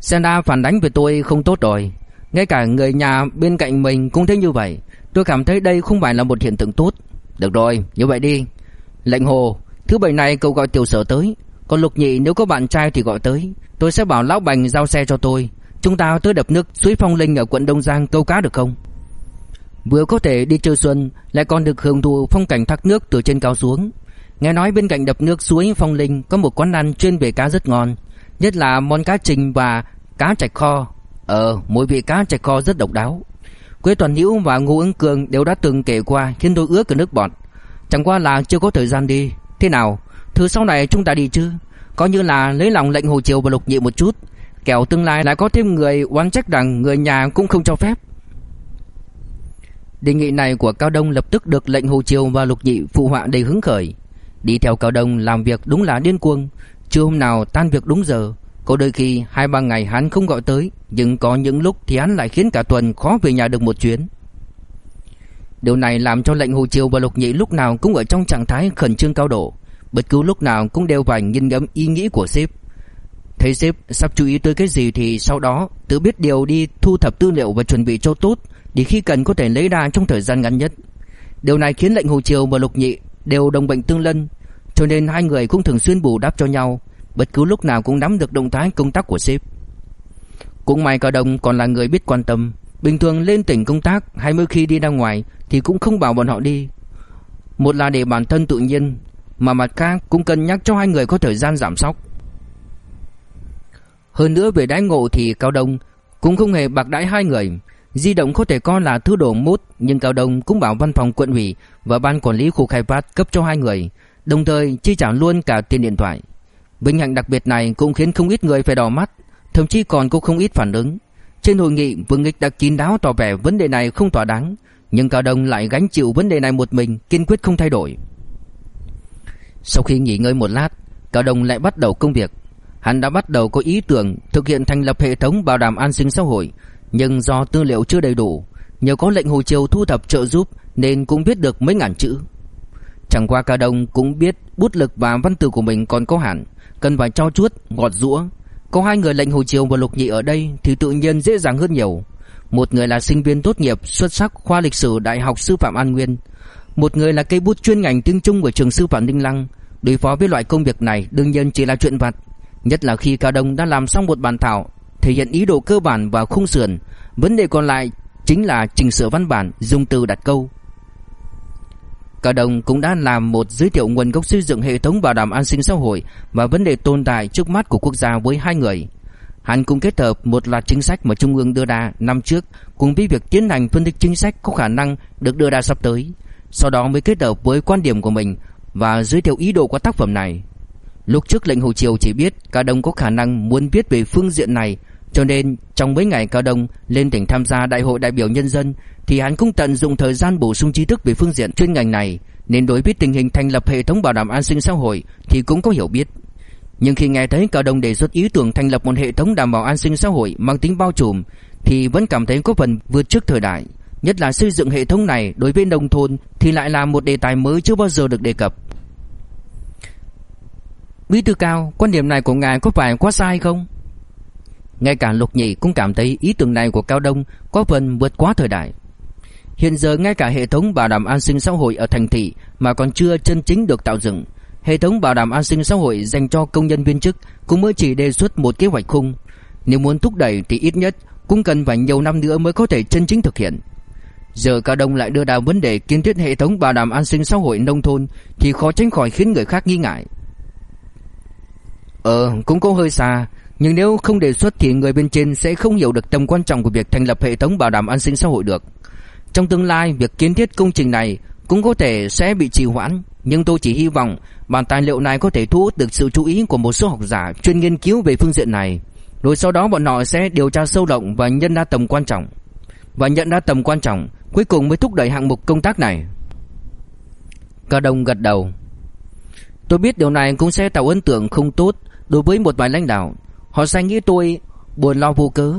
Senda phản đánh về tôi không tốt rồi. Ngay cả người nhà bên cạnh mình cũng thấy như vậy. Tôi cảm thấy đây không phải là một hiện tượng tốt. Được rồi, như vậy đi. Lệnh hồ, Thứ bảy này cậu gọi tiểu sở tới. Còn lục nhị, nếu có bạn trai thì gọi tới. Tôi sẽ bảo lão Bành giao xe cho tôi. Chúng ta tới đập nước suối Phong Linh ở quận Đông Giang câu cá được không? Vừa có thể đi chơi xuân, Lại còn được hưởng thụ phong cảnh thác nước từ trên cao xuống. Nghe nói bên cạnh đập nước suối Phong Linh Có một quán ăn chuyên về cá rất ngon, Nhất là món cá trình và cá chạch kho. Ờ mùi vị cá chạch kho rất độc đáo. Quế Toàn Hữu và Ngô Ứng Cường đều đã từng kể qua, Khiến tôi ứa cả nước bọt. Chẳng qua là chưa có thời gian đi. Thế nào? Thứ sau này chúng ta đi chứ? Coi như là lấy lòng lệnh Hồ Triều và Lục Nhị một chút. Kẻo tương lai lại có thêm người oán trách rằng người nhà cũng không cho phép. Đề nghị này của Cao Đông lập tức được lệnh Hồ Triều và Lục Nhị phụ họa đầy hứng khởi. Đi theo Cao Đông làm việc đúng là điên cuồng. Chưa hôm nào tan việc đúng giờ, Có đôi khi hai ba ngày hắn không gọi tới, Nhưng có những lúc thì hắn lại khiến cả tuần khó về nhà được một chuyến. Điều này làm cho lệnh Hồ Triều và Lục Nhị lúc nào cũng ở trong trạng thái khẩn trương cao độ. Bất cứ lúc nào cũng đều phải nghiên ngẫm ý nghĩ của sếp. Thấy sếp sắp chú ý tới cái gì thì sau đó tự biết điều đi thu thập tư liệu và chuẩn bị cho tốt Để khi cần có thể lấy ra trong thời gian ngắn nhất Điều này khiến lệnh Hồ Triều và Lục Nhị đều đồng bệnh tương lân Cho nên hai người cũng thường xuyên bù đắp cho nhau Bất cứ lúc nào cũng nắm được động thái công tác của sếp Cũng may cả đồng còn là người biết quan tâm Bình thường lên tỉnh công tác hay mỗi khi đi ra ngoài thì cũng không bảo bọn họ đi. Một là để bản thân tự nhiên, mà mặt khác cũng cân nhắc cho hai người có thời gian giảm sóc. Hơn nữa về đãi ngộ thì Cao Đông cũng không hề bạc đãi hai người. Di động có thể coi là thứ đồ mốt nhưng Cao Đông cũng bảo văn phòng quận ủy và ban quản lý khu khai phát cấp cho hai người, đồng thời chi trả luôn cả tiền điện thoại. Vinh hạnh đặc biệt này cũng khiến không ít người phải đỏ mắt, thậm chí còn có không ít phản ứng. Trên hội nghị, Vương Nghịch đã kín đáo tỏ vẻ vấn đề này không thỏa đáng, nhưng Cao Đông lại gánh chịu vấn đề này một mình, kiên quyết không thay đổi. Sau khi nghỉ ngơi một lát, Cao Đông lại bắt đầu công việc. Hắn đã bắt đầu có ý tưởng thực hiện thành lập hệ thống bảo đảm an sinh xã hội, nhưng do tư liệu chưa đầy đủ, nhờ có lệnh Hồ Triều thu thập trợ giúp nên cũng biết được mấy ngàn chữ. Chẳng qua Cao Đông cũng biết bút lực và văn từ của mình còn có hạn, cần phải trau chuốt, gọt rũa. Có hai người lệnh Hồ Triều và Lục Nhị ở đây thì tự nhiên dễ dàng hơn nhiều. Một người là sinh viên tốt nghiệp xuất sắc khoa lịch sử Đại học Sư phạm An Nguyên, một người là cây bút chuyên ngành tiếng Trung của trường Sư phạm Ninh Lăng. Đối phó với loại công việc này đương nhiên chỉ là chuyện vặt, nhất là khi Cao Đông đã làm xong một bản thảo thể hiện ý đồ cơ bản và khung sườn, vấn đề còn lại chính là chỉnh sửa văn bản, dùng từ đặt câu. Cao Đông cũng đã làm một giới thiệu nguồn gốc xây dựng hệ thống bảo đảm an sinh xã hội và vấn đề tồn tại trước mắt của quốc gia với hai người. Hắn cũng kết hợp một loạt chính sách mà Trung ương đưa ra năm trước cùng với việc tiến hành phân tích chính sách có khả năng được đưa ra sắp tới. Sau đó mới kết hợp với quan điểm của mình và giới thiệu ý đồ của tác phẩm này. Lúc trước lệnh Hồ Triều chỉ biết Cao Đông có khả năng muốn biết về phương diện này, cho nên trong mấy ngày Cao Đông lên tỉnh tham gia đại hội đại biểu nhân dân thì hắn cũng tận dụng thời gian bổ sung trí thức về phương diện chuyên ngành này nên đối với tình hình thành lập hệ thống bảo đảm an sinh xã hội thì cũng có hiểu biết. Nhưng khi nghe thấy Cao Đông đề xuất ý tưởng thành lập một hệ thống đảm bảo an sinh xã hội mang tính bao trùm, thì vẫn cảm thấy có phần vượt trước thời đại. Nhất là xây dựng hệ thống này đối với nông thôn thì lại là một đề tài mới chưa bao giờ được đề cập. Bí thư cao, quan điểm này của ngài có phải quá sai không? Ngay cả Lục Nhị cũng cảm thấy ý tưởng này của Cao Đông có phần vượt quá thời đại. Hiện giờ ngay cả hệ thống bảo đảm an sinh xã hội ở thành thị mà còn chưa chân chính được tạo dựng. Hệ thống bảo đảm an sinh xã hội dành cho công nhân viên chức cũng mới chỉ đề xuất một kế hoạch khung. Nếu muốn thúc đẩy thì ít nhất cũng cần phải nhiều năm nữa mới có thể chân chính thực hiện. Giờ Cao Đông lại đưa ra vấn đề kiến thiết hệ thống bảo đảm an sinh xã hội nông thôn thì khó tránh khỏi khiến người khác nghi ngại. Ờ, cũng có hơi xa, nhưng nếu không đề xuất thì người bên trên sẽ không hiểu được tầm quan trọng của việc thành lập hệ thống bảo đảm an sinh xã hội được. Trong tương lai, việc kiến thiết công trình này cũng có thể sẽ bị trì hoãn, nhưng tôi chỉ hy vọng bản tài liệu này có thể thu hút được sự chú ý của một số học giả chuyên nghiên cứu về phương diện này. Rồi sau đó bọn họ sẽ điều tra sâu rộng và nhận ra tầm quan trọng. Và nhận ra tầm quan trọng, cuối cùng mới thúc đẩy hạng mục công tác này. Cả đồng gật đầu. Tôi biết điều này cũng sẽ tạo ấn tượng không tốt đối với một vài lãnh đạo. Họ sẽ nghĩ tôi buồn lo vô cớ.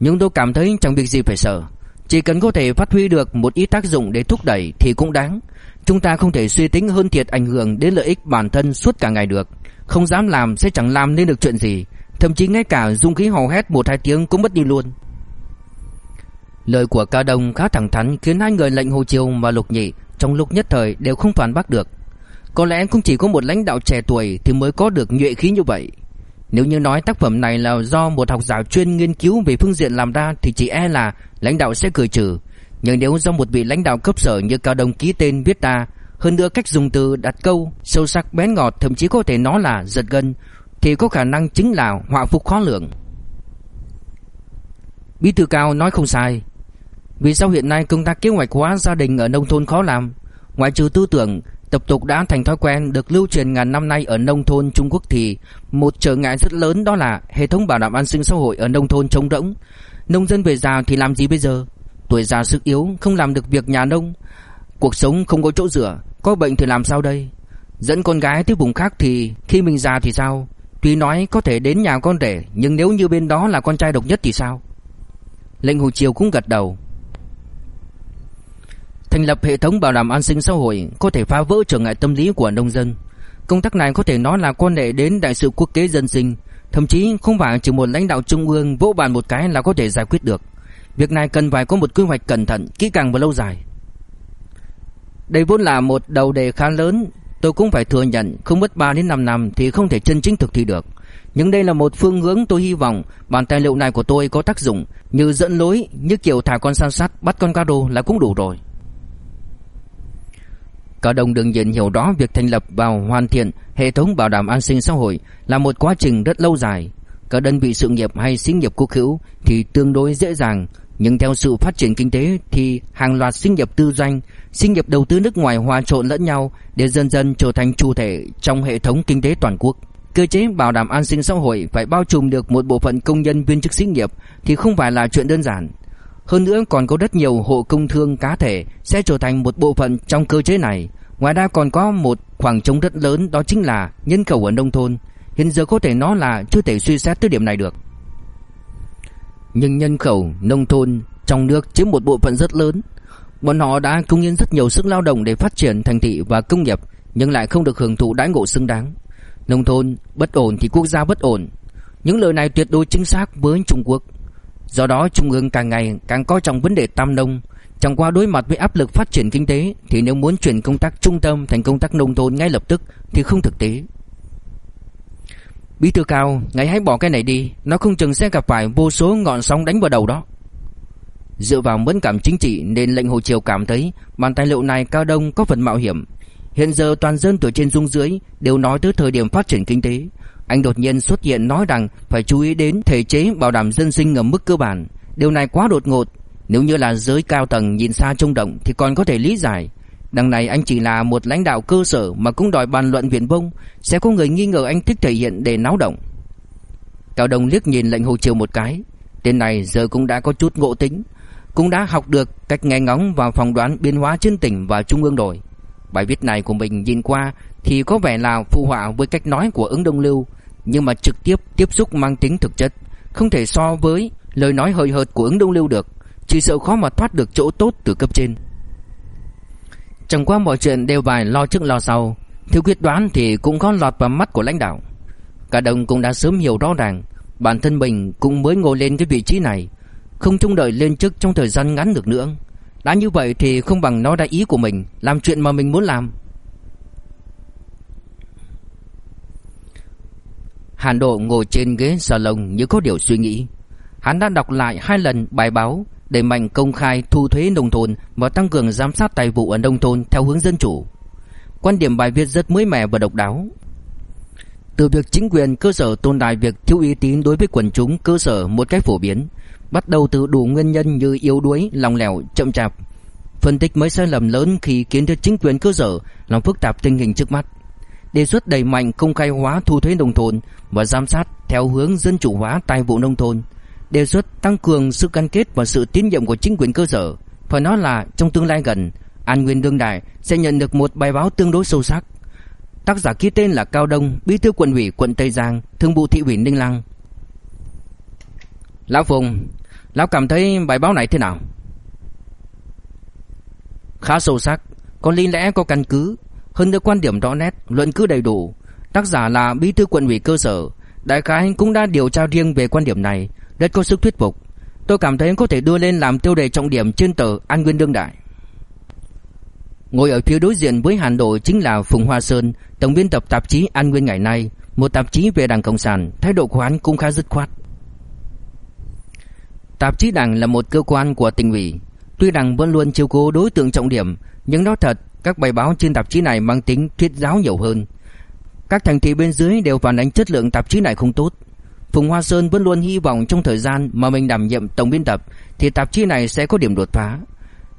Nhưng tôi cảm thấy chẳng việc gì phải sợ. Chỉ cần có thể phát huy được một ít tác dụng để thúc đẩy thì cũng đáng. Chúng ta không thể suy tính hơn thiệt ảnh hưởng đến lợi ích bản thân suốt cả ngày được. Không dám làm sẽ chẳng làm nên được chuyện gì. Thậm chí ngay cả dung khí hò hét một hai tiếng cũng mất đi luôn. Lời của ca Đông khá thẳng thắn khiến hai người lệnh Hồ Chiêu và Lục Nhị trong lúc nhất thời đều không phản bác được. Có lẽ cũng chỉ có một lãnh đạo trẻ tuổi thì mới có được nhuệ khí như vậy. Nếu như nói tác phẩm này là do một học giả chuyên nghiên cứu về phương diện làm ra thì chỉ e là lãnh đạo sẽ cười trừ. Nhưng nếu do một vị lãnh đạo cấp sở như Cao Đông ký tên viết ta, hơn nữa cách dùng từ đặt câu sâu sắc bén ngọt thậm chí có thể nói là giật gân thì có khả năng chính là họa phục khó lường. Bí thư cao nói không sai. Vì sao hiện nay công tác kế hoạch hóa gia đình ở nông thôn khó làm? Ngoài trừ tư tưởng, tập tục đã thành thói quen được lưu truyền ngàn năm nay ở nông thôn Trung Quốc thì một trở ngại rất lớn đó là hệ thống bảo đảm an sinh xã hội ở nông thôn trống rỗng. Nông dân về già thì làm gì bây giờ? Tuổi già sức yếu, không làm được việc nhà nông. Cuộc sống không có chỗ dựa, có bệnh thì làm sao đây? Dẫn con gái tới vùng khác thì khi mình già thì sao? Tuy nói có thể đến nhà con rể, nhưng nếu như bên đó là con trai độc nhất thì sao? Lệnh Hồ Chiều cũng gật đầu. Thành lập hệ thống bảo đảm an sinh xã hội có thể phá vỡ trở ngại tâm lý của nông dân. Công tác này có thể nói là quan hệ đến đại sự quốc kế dân sinh, thậm chí không phải chỉ một lãnh đạo trung ương vỗ bàn một cái là có thể giải quyết được. Việc này cần phải có một quy hoạch cẩn thận, kỹ càng và lâu dài. Đây vốn là một đầu đề khá lớn, tôi cũng phải thừa nhận không mất 3 đến 5 năm thì không thể chân chính thực thi được. Nhưng đây là một phương hướng tôi hy vọng bản tài liệu này của tôi có tác dụng như dẫn lối, như kiểu thả con san sát bắt con cá rô là cũng đủ rồi. Cả đồng đương nhiên hiểu rõ việc thành lập và hoàn thiện hệ thống bảo đảm an sinh xã hội là một quá trình rất lâu dài. Các đơn vị sự nghiệp hay xí nghiệp quốc hữu thì tương đối dễ dàng, nhưng theo sự phát triển kinh tế thì hàng loạt xí nghiệp tư doanh, xí nghiệp đầu tư nước ngoài hòa trộn lẫn nhau để dần dần trở thành chủ thể trong hệ thống kinh tế toàn quốc. Cơ chế bảo đảm an sinh xã hội phải bao trùm được một bộ phận công nhân viên chức xí nghiệp thì không phải là chuyện đơn giản. Hơn nữa còn có rất nhiều hộ công thương cá thể sẽ trở thành một bộ phận trong cơ chế này. Ngoài ra còn có một khoảng trống rất lớn, đó chính là nhân khẩu ở nông thôn. Hiện giờ có thể nói là chưa thể suy xét tới điểm này được. Nhưng nhân khẩu nông thôn trong nước chiếm một bộ phận rất lớn. Bọn họ đã cung hiến rất nhiều sức lao động để phát triển thành thị và công nghiệp, nhưng lại không được hưởng thụ đãi ngộ xứng đáng. Nông thôn bất ổn thì quốc gia bất ổn. Những lời này tuyệt đối chính xác với Trung Quốc. Do đó Trung ương càng ngày càng coi trọng vấn đề tam nông. Chẳng qua đối mặt với áp lực phát triển kinh tế thì nếu muốn chuyển công tác trung tâm thành công tác nông thôn ngay lập tức thì không thực tế. Bí thư cao, ngài hãy bỏ cái này đi, nó không chừng sẽ gặp phải vô số ngọn sóng đánh vào đầu đó. Dựa vào mẫn cảm chính trị nên lệnh Hồ Triều cảm thấy bản tài liệu này cao đông có phần mạo hiểm. Hiện giờ toàn dân tuổi trên dung dưới đều nói tới thời điểm phát triển kinh tế. Anh đột nhiên xuất hiện nói rằng phải chú ý đến thể chế bảo đảm dân sinh ở mức cơ bản. Điều này quá đột ngột. Nếu như là giới cao tầng nhìn xa trông rộng thì còn có thể lý giải. Đằng này anh chỉ là một lãnh đạo cơ sở mà cũng đòi bàn luận viển vông, sẽ có người nghi ngờ anh thích thể hiện để náo động. Cao Đông liếc nhìn lệnh Hồ Triều một cái, tên này giờ cũng đã có chút ngộ tính, cũng đã học được cách nghe ngóng và phỏng đoán biến hóa trên tỉnh và trung ương đổi. Bài viết này của mình nhìn qua thì có vẻ là phụ họa với cách nói của ứng đông lưu, nhưng mà trực tiếp tiếp xúc mang tính thực chất, không thể so với lời nói hơi hợt của ứng đông lưu được, chỉ sợ khó mà thoát được chỗ tốt từ cấp trên. Chẳng qua mọi chuyện đều vài lo trước lo sau, thiếu quyết đoán thì cũng có lọt vào mắt của lãnh đạo. Cả đồng cũng đã sớm hiểu rõ ràng, bản thân mình cũng mới ngồi lên cái vị trí này, không trông đợi lên chức trong thời gian ngắn được nữa. Đã như vậy thì không bằng nói ra ý của mình, Làm chuyện mà mình muốn làm. Hàn Độ ngồi trên ghế salon như có điều suy nghĩ. Hắn đã đọc lại hai lần bài báo Để mạnh công khai thu thuế nông thôn Và tăng cường giám sát tài vụ ở nông thôn theo hướng dân chủ. Quan điểm bài viết rất mới mẻ và độc đáo. Từ việc chính quyền cơ sở tồn tại việc thiếu uy tín đối với quần chúng cơ sở một cách phổ biến Bắt đầu từ đủ nguyên nhân như yếu đuối, lòng lẻo, chậm chạp. Phân tích mấy sai lầm lớn khi kiến thức chính quyền cơ sở làm phức tạp tình hình trước mắt. Đề xuất đẩy mạnh công khai hóa thu thuế nông thôn Và giám sát theo hướng dân chủ hóa tài vụ nông thôn. Đề xuất tăng cường sự gắn kết và sự tín nhiệm của chính quyền cơ sở Phải nói là trong tương lai gần An Nguyên Đương Đại sẽ nhận được một bài báo tương đối sâu sắc. Tác giả ký tên là Cao Đông, Bí thư quận ủy quận Tây Giang, Thương vụ thị ủy Ninh Lăng. Lão Phùng, Lão cảm thấy bài báo này thế nào? Khá sâu sắc, có lý lẽ có căn cứ, hơn nữa quan điểm rõ nét, luận cứ đầy đủ. Tác giả là bí thư quận ủy cơ sở, đại khái cũng đã điều tra riêng về quan điểm này, rất có sức thuyết phục. Tôi cảm thấy có thể đưa lên làm tiêu đề trọng điểm trên tờ An Nguyên Đương Đại. Ngồi ở phía đối diện với Hàn đội chính là Phùng Hoa Sơn, tổng biên tập tạp chí An Nguyên ngày nay, một tạp chí về Đảng Cộng sản, thái độ của hắn cũng khá dứt khoát. Tạp chí Đảng là một cơ quan của tỉnh ủy, tuy Đảng vẫn luôn chiếu cố đối tượng trọng điểm, nhưng nói thật, các bài báo trên tạp chí này mang tính thuyết giáo nhiều hơn. Các thành thị bên dưới đều phản ánh chất lượng tạp chí này không tốt. Phùng Hoa Sơn vẫn luôn hy vọng trong thời gian mà mình đảm nhiệm tổng biên tập thì tạp chí này sẽ có điểm đột phá.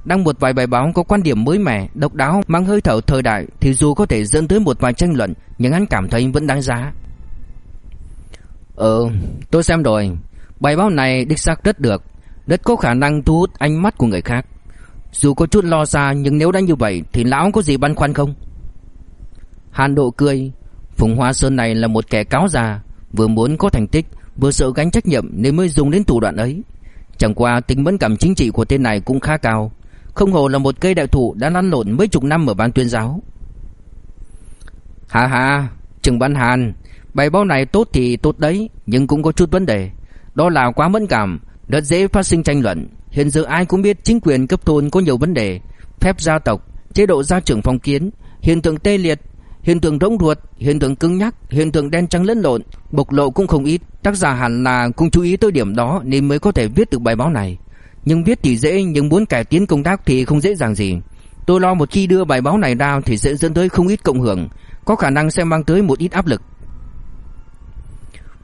Đăng một vài bài báo có quan điểm mới mẻ, độc đáo, mang hơi thở thời đại thì dù có thể dẫn tới một vài tranh luận, nhưng hắn cảm thấy vẫn đáng giá. Ờ, tôi xem rồi. Bài báo này đích xác rất được, rất có khả năng thu hút ánh mắt của người khác. Dù có chút lo xa nhưng nếu đã như vậy thì lão có gì băn khoăn không? Hàn Độ cười, Phùng Hoa Sơn này là một kẻ cáo già, vừa muốn có thành tích, vừa sợ gánh trách nhiệm nên mới dùng đến thủ đoạn ấy. Chẳng qua tính mẫn cảm chính trị của tên này cũng khá cao, không hồ là một cây đại thụ đã lăn lộn mấy chục năm ở ban tuyên giáo. Hà hà, Trừng Văn Hàn, bài báo này tốt thì tốt đấy, nhưng cũng có chút vấn đề. Đó là quá mẫn cảm, rất dễ phát sinh tranh luận. Hiện giờ ai cũng biết chính quyền cấp thôn có nhiều vấn đề, phép gia tộc, chế độ gia trưởng phong kiến, hiện tượng tê liệt, hiện tượng rỗng ruột, hiện tượng cứng nhắc, hiện tượng đen trắng lẫn lộn, bộc lộ cũng không ít. Tác giả hẳn là cũng chú ý tới điểm đó nên mới có thể viết được bài báo này. Nhưng viết thì dễ nhưng muốn cải tiến công tác thì không dễ dàng gì. Tôi lo một khi đưa bài báo này ra thì sẽ dẫn tới không ít cộng hưởng, có khả năng sẽ mang tới một ít áp lực.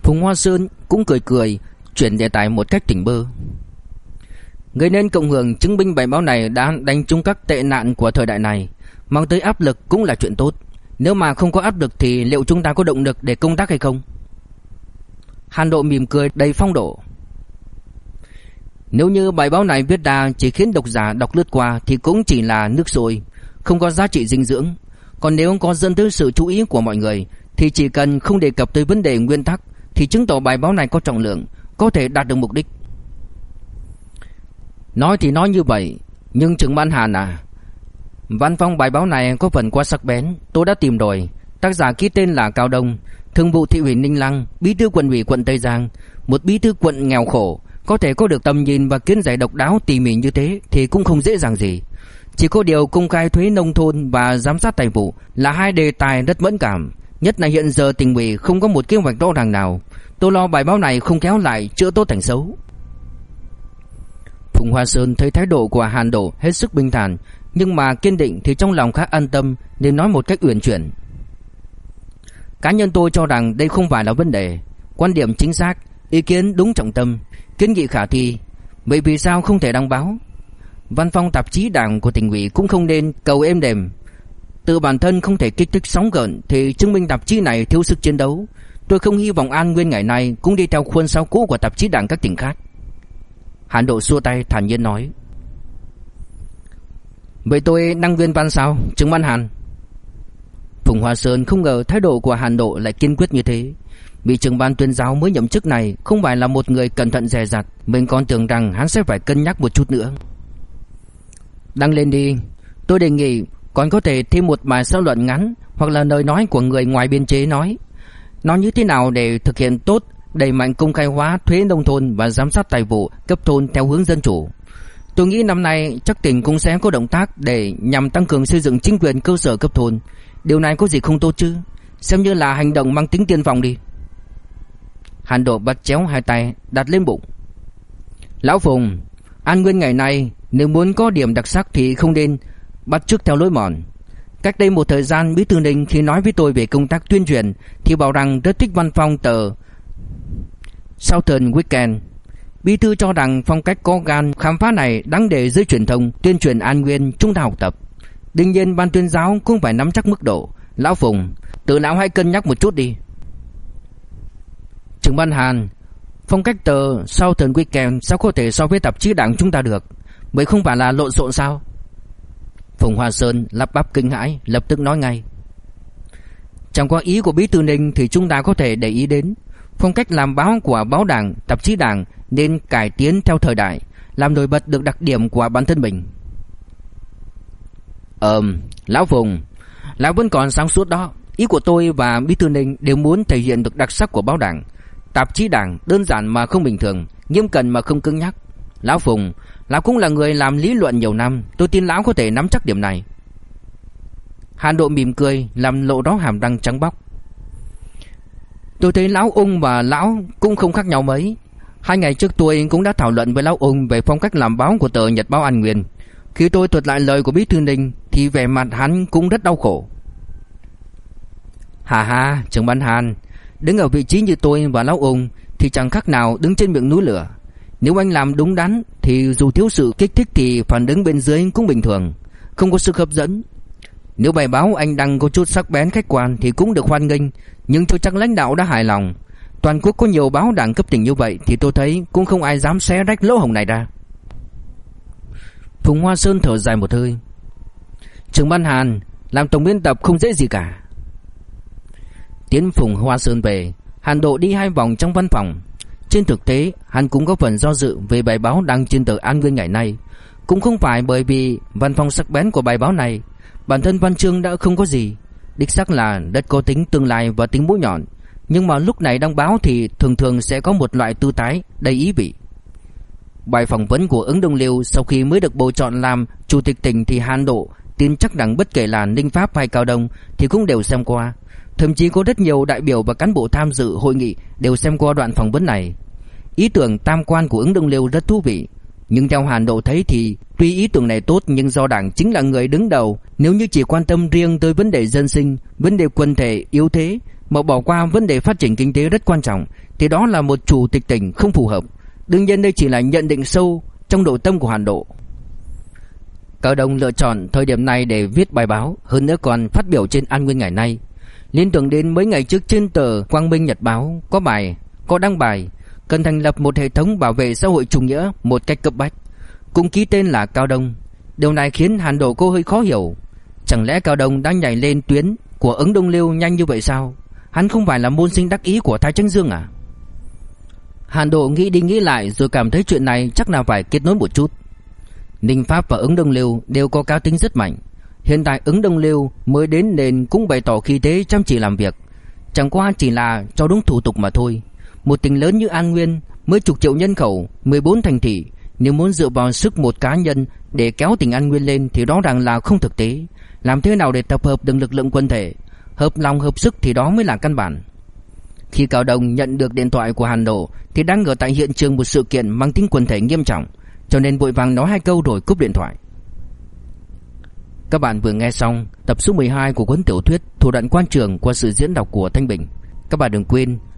Phùng Hoa Sơn cũng cười cười, chuyển đề tài một cách tỉnh bơ. Gây nên cộng hưởng chứng minh bài báo này đã đánh trúng các tệ nạn của thời đại này, mang tới áp lực cũng là chuyện tốt. Nếu mà không có áp lực thì liệu chúng ta có động lực để công tác hay không? Hàn Độ mỉm cười đầy phong độ. Nếu như bài báo này viết ra chỉ khiến độc giả đọc lướt qua thì cũng chỉ là nước sôi, không có giá trị dinh dưỡng. Còn nếu có dân tới sự chú ý của mọi người thì chỉ cần không đề cập tới vấn đề nguyên tắc thì chứng tỏ bài báo này có trọng lượng, có thể đạt được mục đích. Nói thì nói như vậy, nhưng Trừng Ban Hàn à, văn phong bài báo này có phần quá sắc bén, tôi đã tìm rồi. Tác giả ký tên là Cao Đông, Thường vụ thị ủy Ninh Lăng, bí thư quận ủy quận Tây Giang, một bí thư quận nghèo khổ, có thể có được tầm nhìn và kiến giải độc đáo tỉ mỉ như thế thì cũng không dễ dàng gì. Chỉ có điều công khai thuế nông thôn và giám sát tài vụ là hai đề tài rất mẫn cảm, nhất là hiện giờ tỉnh ủy không có một kế hoạch rõ ràng nào. Tôi lo bài báo này không kéo lại chữa tốt thành xấu. Phùng Hoa Sơn thấy thái độ của Hàn Đổ hết sức bình thản, nhưng mà kiên định thì trong lòng khá an tâm nên nói một cách uyển chuyển. Cá nhân tôi cho rằng đây không phải là vấn đề, quan điểm chính xác, ý kiến đúng trọng tâm, kiến nghị khả thi, vậy vì sao không thể đăng báo? Văn phòng tạp chí đảng của tỉnh ủy cũng không nên cầu êm đềm. tự bản thân không thể kích thích sóng gợn thì chứng minh tạp chí này thiếu sức chiến đấu. Tôi không hy vọng An Nguyên ngày nay cũng đi theo khuôn sao cũ của tạp chí đảng các tỉnh khác. Hàn Độ xua tay thản nhiên nói. Vậy tôi đăng viên văn sao, Trương Văn Hàn? Phùng Hoa Sơn không ngờ thái độ của Hàn Độ lại kiên quyết như thế. Vị trưởng ban tuyên giáo mới nhậm chức này không phải là một người cẩn thận dè dặt, mình còn tưởng rằng hắn sẽ phải cân nhắc một chút nữa. Đăng lên đi, tôi đề nghị còn có thể thêm một bài sao luận ngắn hoặc là lời nói của người ngoài biên chế nói. Nói như thế nào để thực hiện tốt đẩy mạnh công khai hóa thuế nông thôn và giám sát tài vụ cấp thôn theo hướng dân chủ. Tôi nghĩ năm nay chắc tỉnh cũng sẽ có động tác để nhằm tăng cường xây dựng chính quyền cơ sở cấp thôn. Điều này có gì không tốt chứ? Xem như là hành động mang tính tiên phong đi. Hàn Độ bắt chéo hai tay đặt lên bụng. Lão Phùng, An Nguyên ngày nay nếu muốn có điểm đặc sắc thì không nên bắt chước theo lối mòn. Cách đây một thời gian Bí thư Ninh khi nói với tôi về công tác tuyên truyền thì bảo rằng rất thích văn phong tờ Southern Weekend. Bí thư cho rằng phong cách có gan khám phá này đáng để giới truyền thông tuyên truyền An Nguyên chúng ta học tập. Đương nhiên ban tuyên giáo cũng phải nắm chắc mức độ. Lão Phùng, tự lão hãy cân nhắc một chút đi. Trưởng ban Hàn, phong cách tờ Southern Weekend sao có thể so với tạp chí đảng chúng ta được? Vậy không phải là lộn xộn sao? Phùng Hoa Sơn lắp bắp kinh hãi, lập tức nói ngay. Chẳng quan ý của Bí thư Ninh thì chúng ta có thể để ý đến. Phong cách làm báo của báo đảng, tạp chí đảng nên cải tiến theo thời đại, làm nổi bật được đặc điểm của bản thân mình. Ờm, Lão Phùng, Lão vẫn còn sáng suốt đó. Ý của tôi và Bí thư Ninh đều muốn thể hiện được đặc sắc của báo đảng. Tạp chí đảng đơn giản mà không bình thường, nghiêm cẩn mà không cứng nhắc. Lão Phùng, Lão cũng là người làm lý luận nhiều năm, tôi tin Lão có thể nắm chắc điểm này. Hàn Độ mỉm cười, làm lộ đó hàm răng trắng bóc. Tôi thấy Lão Ung và Lão cũng không khác nhau mấy. Hai ngày trước tôi cũng đã thảo luận với Lão Ung về phong cách làm báo của tờ Nhật báo An Nguyên. Khi tôi thuật lại lời của Bí Thư Ninh thì vẻ mặt hắn cũng rất đau khổ. Hà hà, trưởng ban Hàn, đứng ở vị trí như tôi và Lão Ung thì chẳng khác nào đứng trên miệng núi lửa. Nếu anh làm đúng đắn, Thì dù thiếu sự kích thích Thì phản ứng bên dưới cũng bình thường. Không có sức hấp dẫn. Nếu bài báo anh đăng có chút sắc bén khách quan Thì cũng được hoan nghênh, Nhưng cho chắc lãnh đạo đã hài lòng. Toàn quốc có nhiều báo đảng cấp tỉnh như vậy Thì tôi thấy cũng không ai dám xé rách lỗ hồng này ra. Phùng Hoa Sơn thở dài một hơi. Trường Ban Hàn, Làm tổng biên tập không dễ gì cả. Tiến Phùng Hoa Sơn về, Hàn Độ đi hai vòng trong văn phòng. Trên thực tế, hắn cũng có phần do dự Về bài báo đăng trên tờ An Nguyên ngày nay Cũng không phải bởi vì Văn phong sắc bén của bài báo này, Bản thân văn chương đã không có gì Đích xác là đất có tính tương lai và tính mũi nhọn Nhưng mà lúc này đăng báo thì thường thường sẽ có một loại tư tái đầy ý vị Bài phỏng vấn của ứng Đông Liêu sau khi mới được bầu chọn làm chủ tịch tỉnh thì Hàn Độ tin chắc rằng bất kể là Ninh Pháp hay Cao Đông thì cũng đều xem qua. Thậm chí có rất nhiều đại biểu và cán bộ tham dự hội nghị đều xem qua đoạn phỏng vấn này. Ý tưởng tam quan của ứng Đông Liêu rất thú vị. Nhưng theo Hàn Độ thấy thì tuy ý tưởng này tốt nhưng do đảng chính là người đứng đầu, nếu như chỉ quan tâm riêng tới vấn đề dân sinh, vấn đề quân thể yếu thế mà bỏ qua vấn đề phát triển kinh tế rất quan trọng thì đó là một chủ tịch tỉnh không phù hợp. Đương nhiên đây chỉ là nhận định sâu trong nội tâm của Hàn Độ. Cao Đông lựa chọn thời điểm này để viết bài báo, hơn nữa còn phát biểu trên An Nguyên ngày nay. Liên tưởng đến mấy ngày trước trên tờ Quang Minh Nhật Báo có bài, có đăng bài cần thành lập một hệ thống bảo vệ xã hội chủ nghĩa một cách cấp bách, cũng ký tên là Cao Đông. Điều này khiến Hàn Độ cô hơi khó hiểu. Chẳng lẽ Cao Đông đã nhảy lên tuyến của ứng Đông Liêu nhanh như vậy sao? Hắn không phải là môn sinh đắc ý của Thái Trấn Dương à? Hàn Độ nghĩ đi nghĩ lại rồi cảm thấy chuyện này chắc là phải kết nối một chút. Ninh Pháp và ứng Đông Liêu đều có cá tính rất mạnh. Hiện tại ứng Đông Liêu mới đến nên cũng bày tỏ khí thế chăm chỉ làm việc. Chẳng qua chỉ là cho đúng thủ tục mà thôi. Một tỉnh lớn như An Nguyên mới chục triệu nhân khẩu, 14 thành thị, nếu muốn dựa vào sức một cá nhân để kéo tỉnh An Nguyên lên thì đó ràng là không thực tế. Làm thế nào để tập hợp được lực lượng quân thể, hợp lòng hợp sức thì đó mới là căn bản. Khi Cao Đồng nhận được điện thoại của Hàn Độ thì đang ở tại hiện trường một sự kiện mang tính quần thể nghiêm trọng, cho nên vội vàng nói hai câu rồi cúp điện thoại. Các bạn vừa nghe xong tập số 12 của cuốn tiểu thuyết Thủ đoạn quan trường qua sự diễn đọc của Thanh Bình. Các bạn đừng quên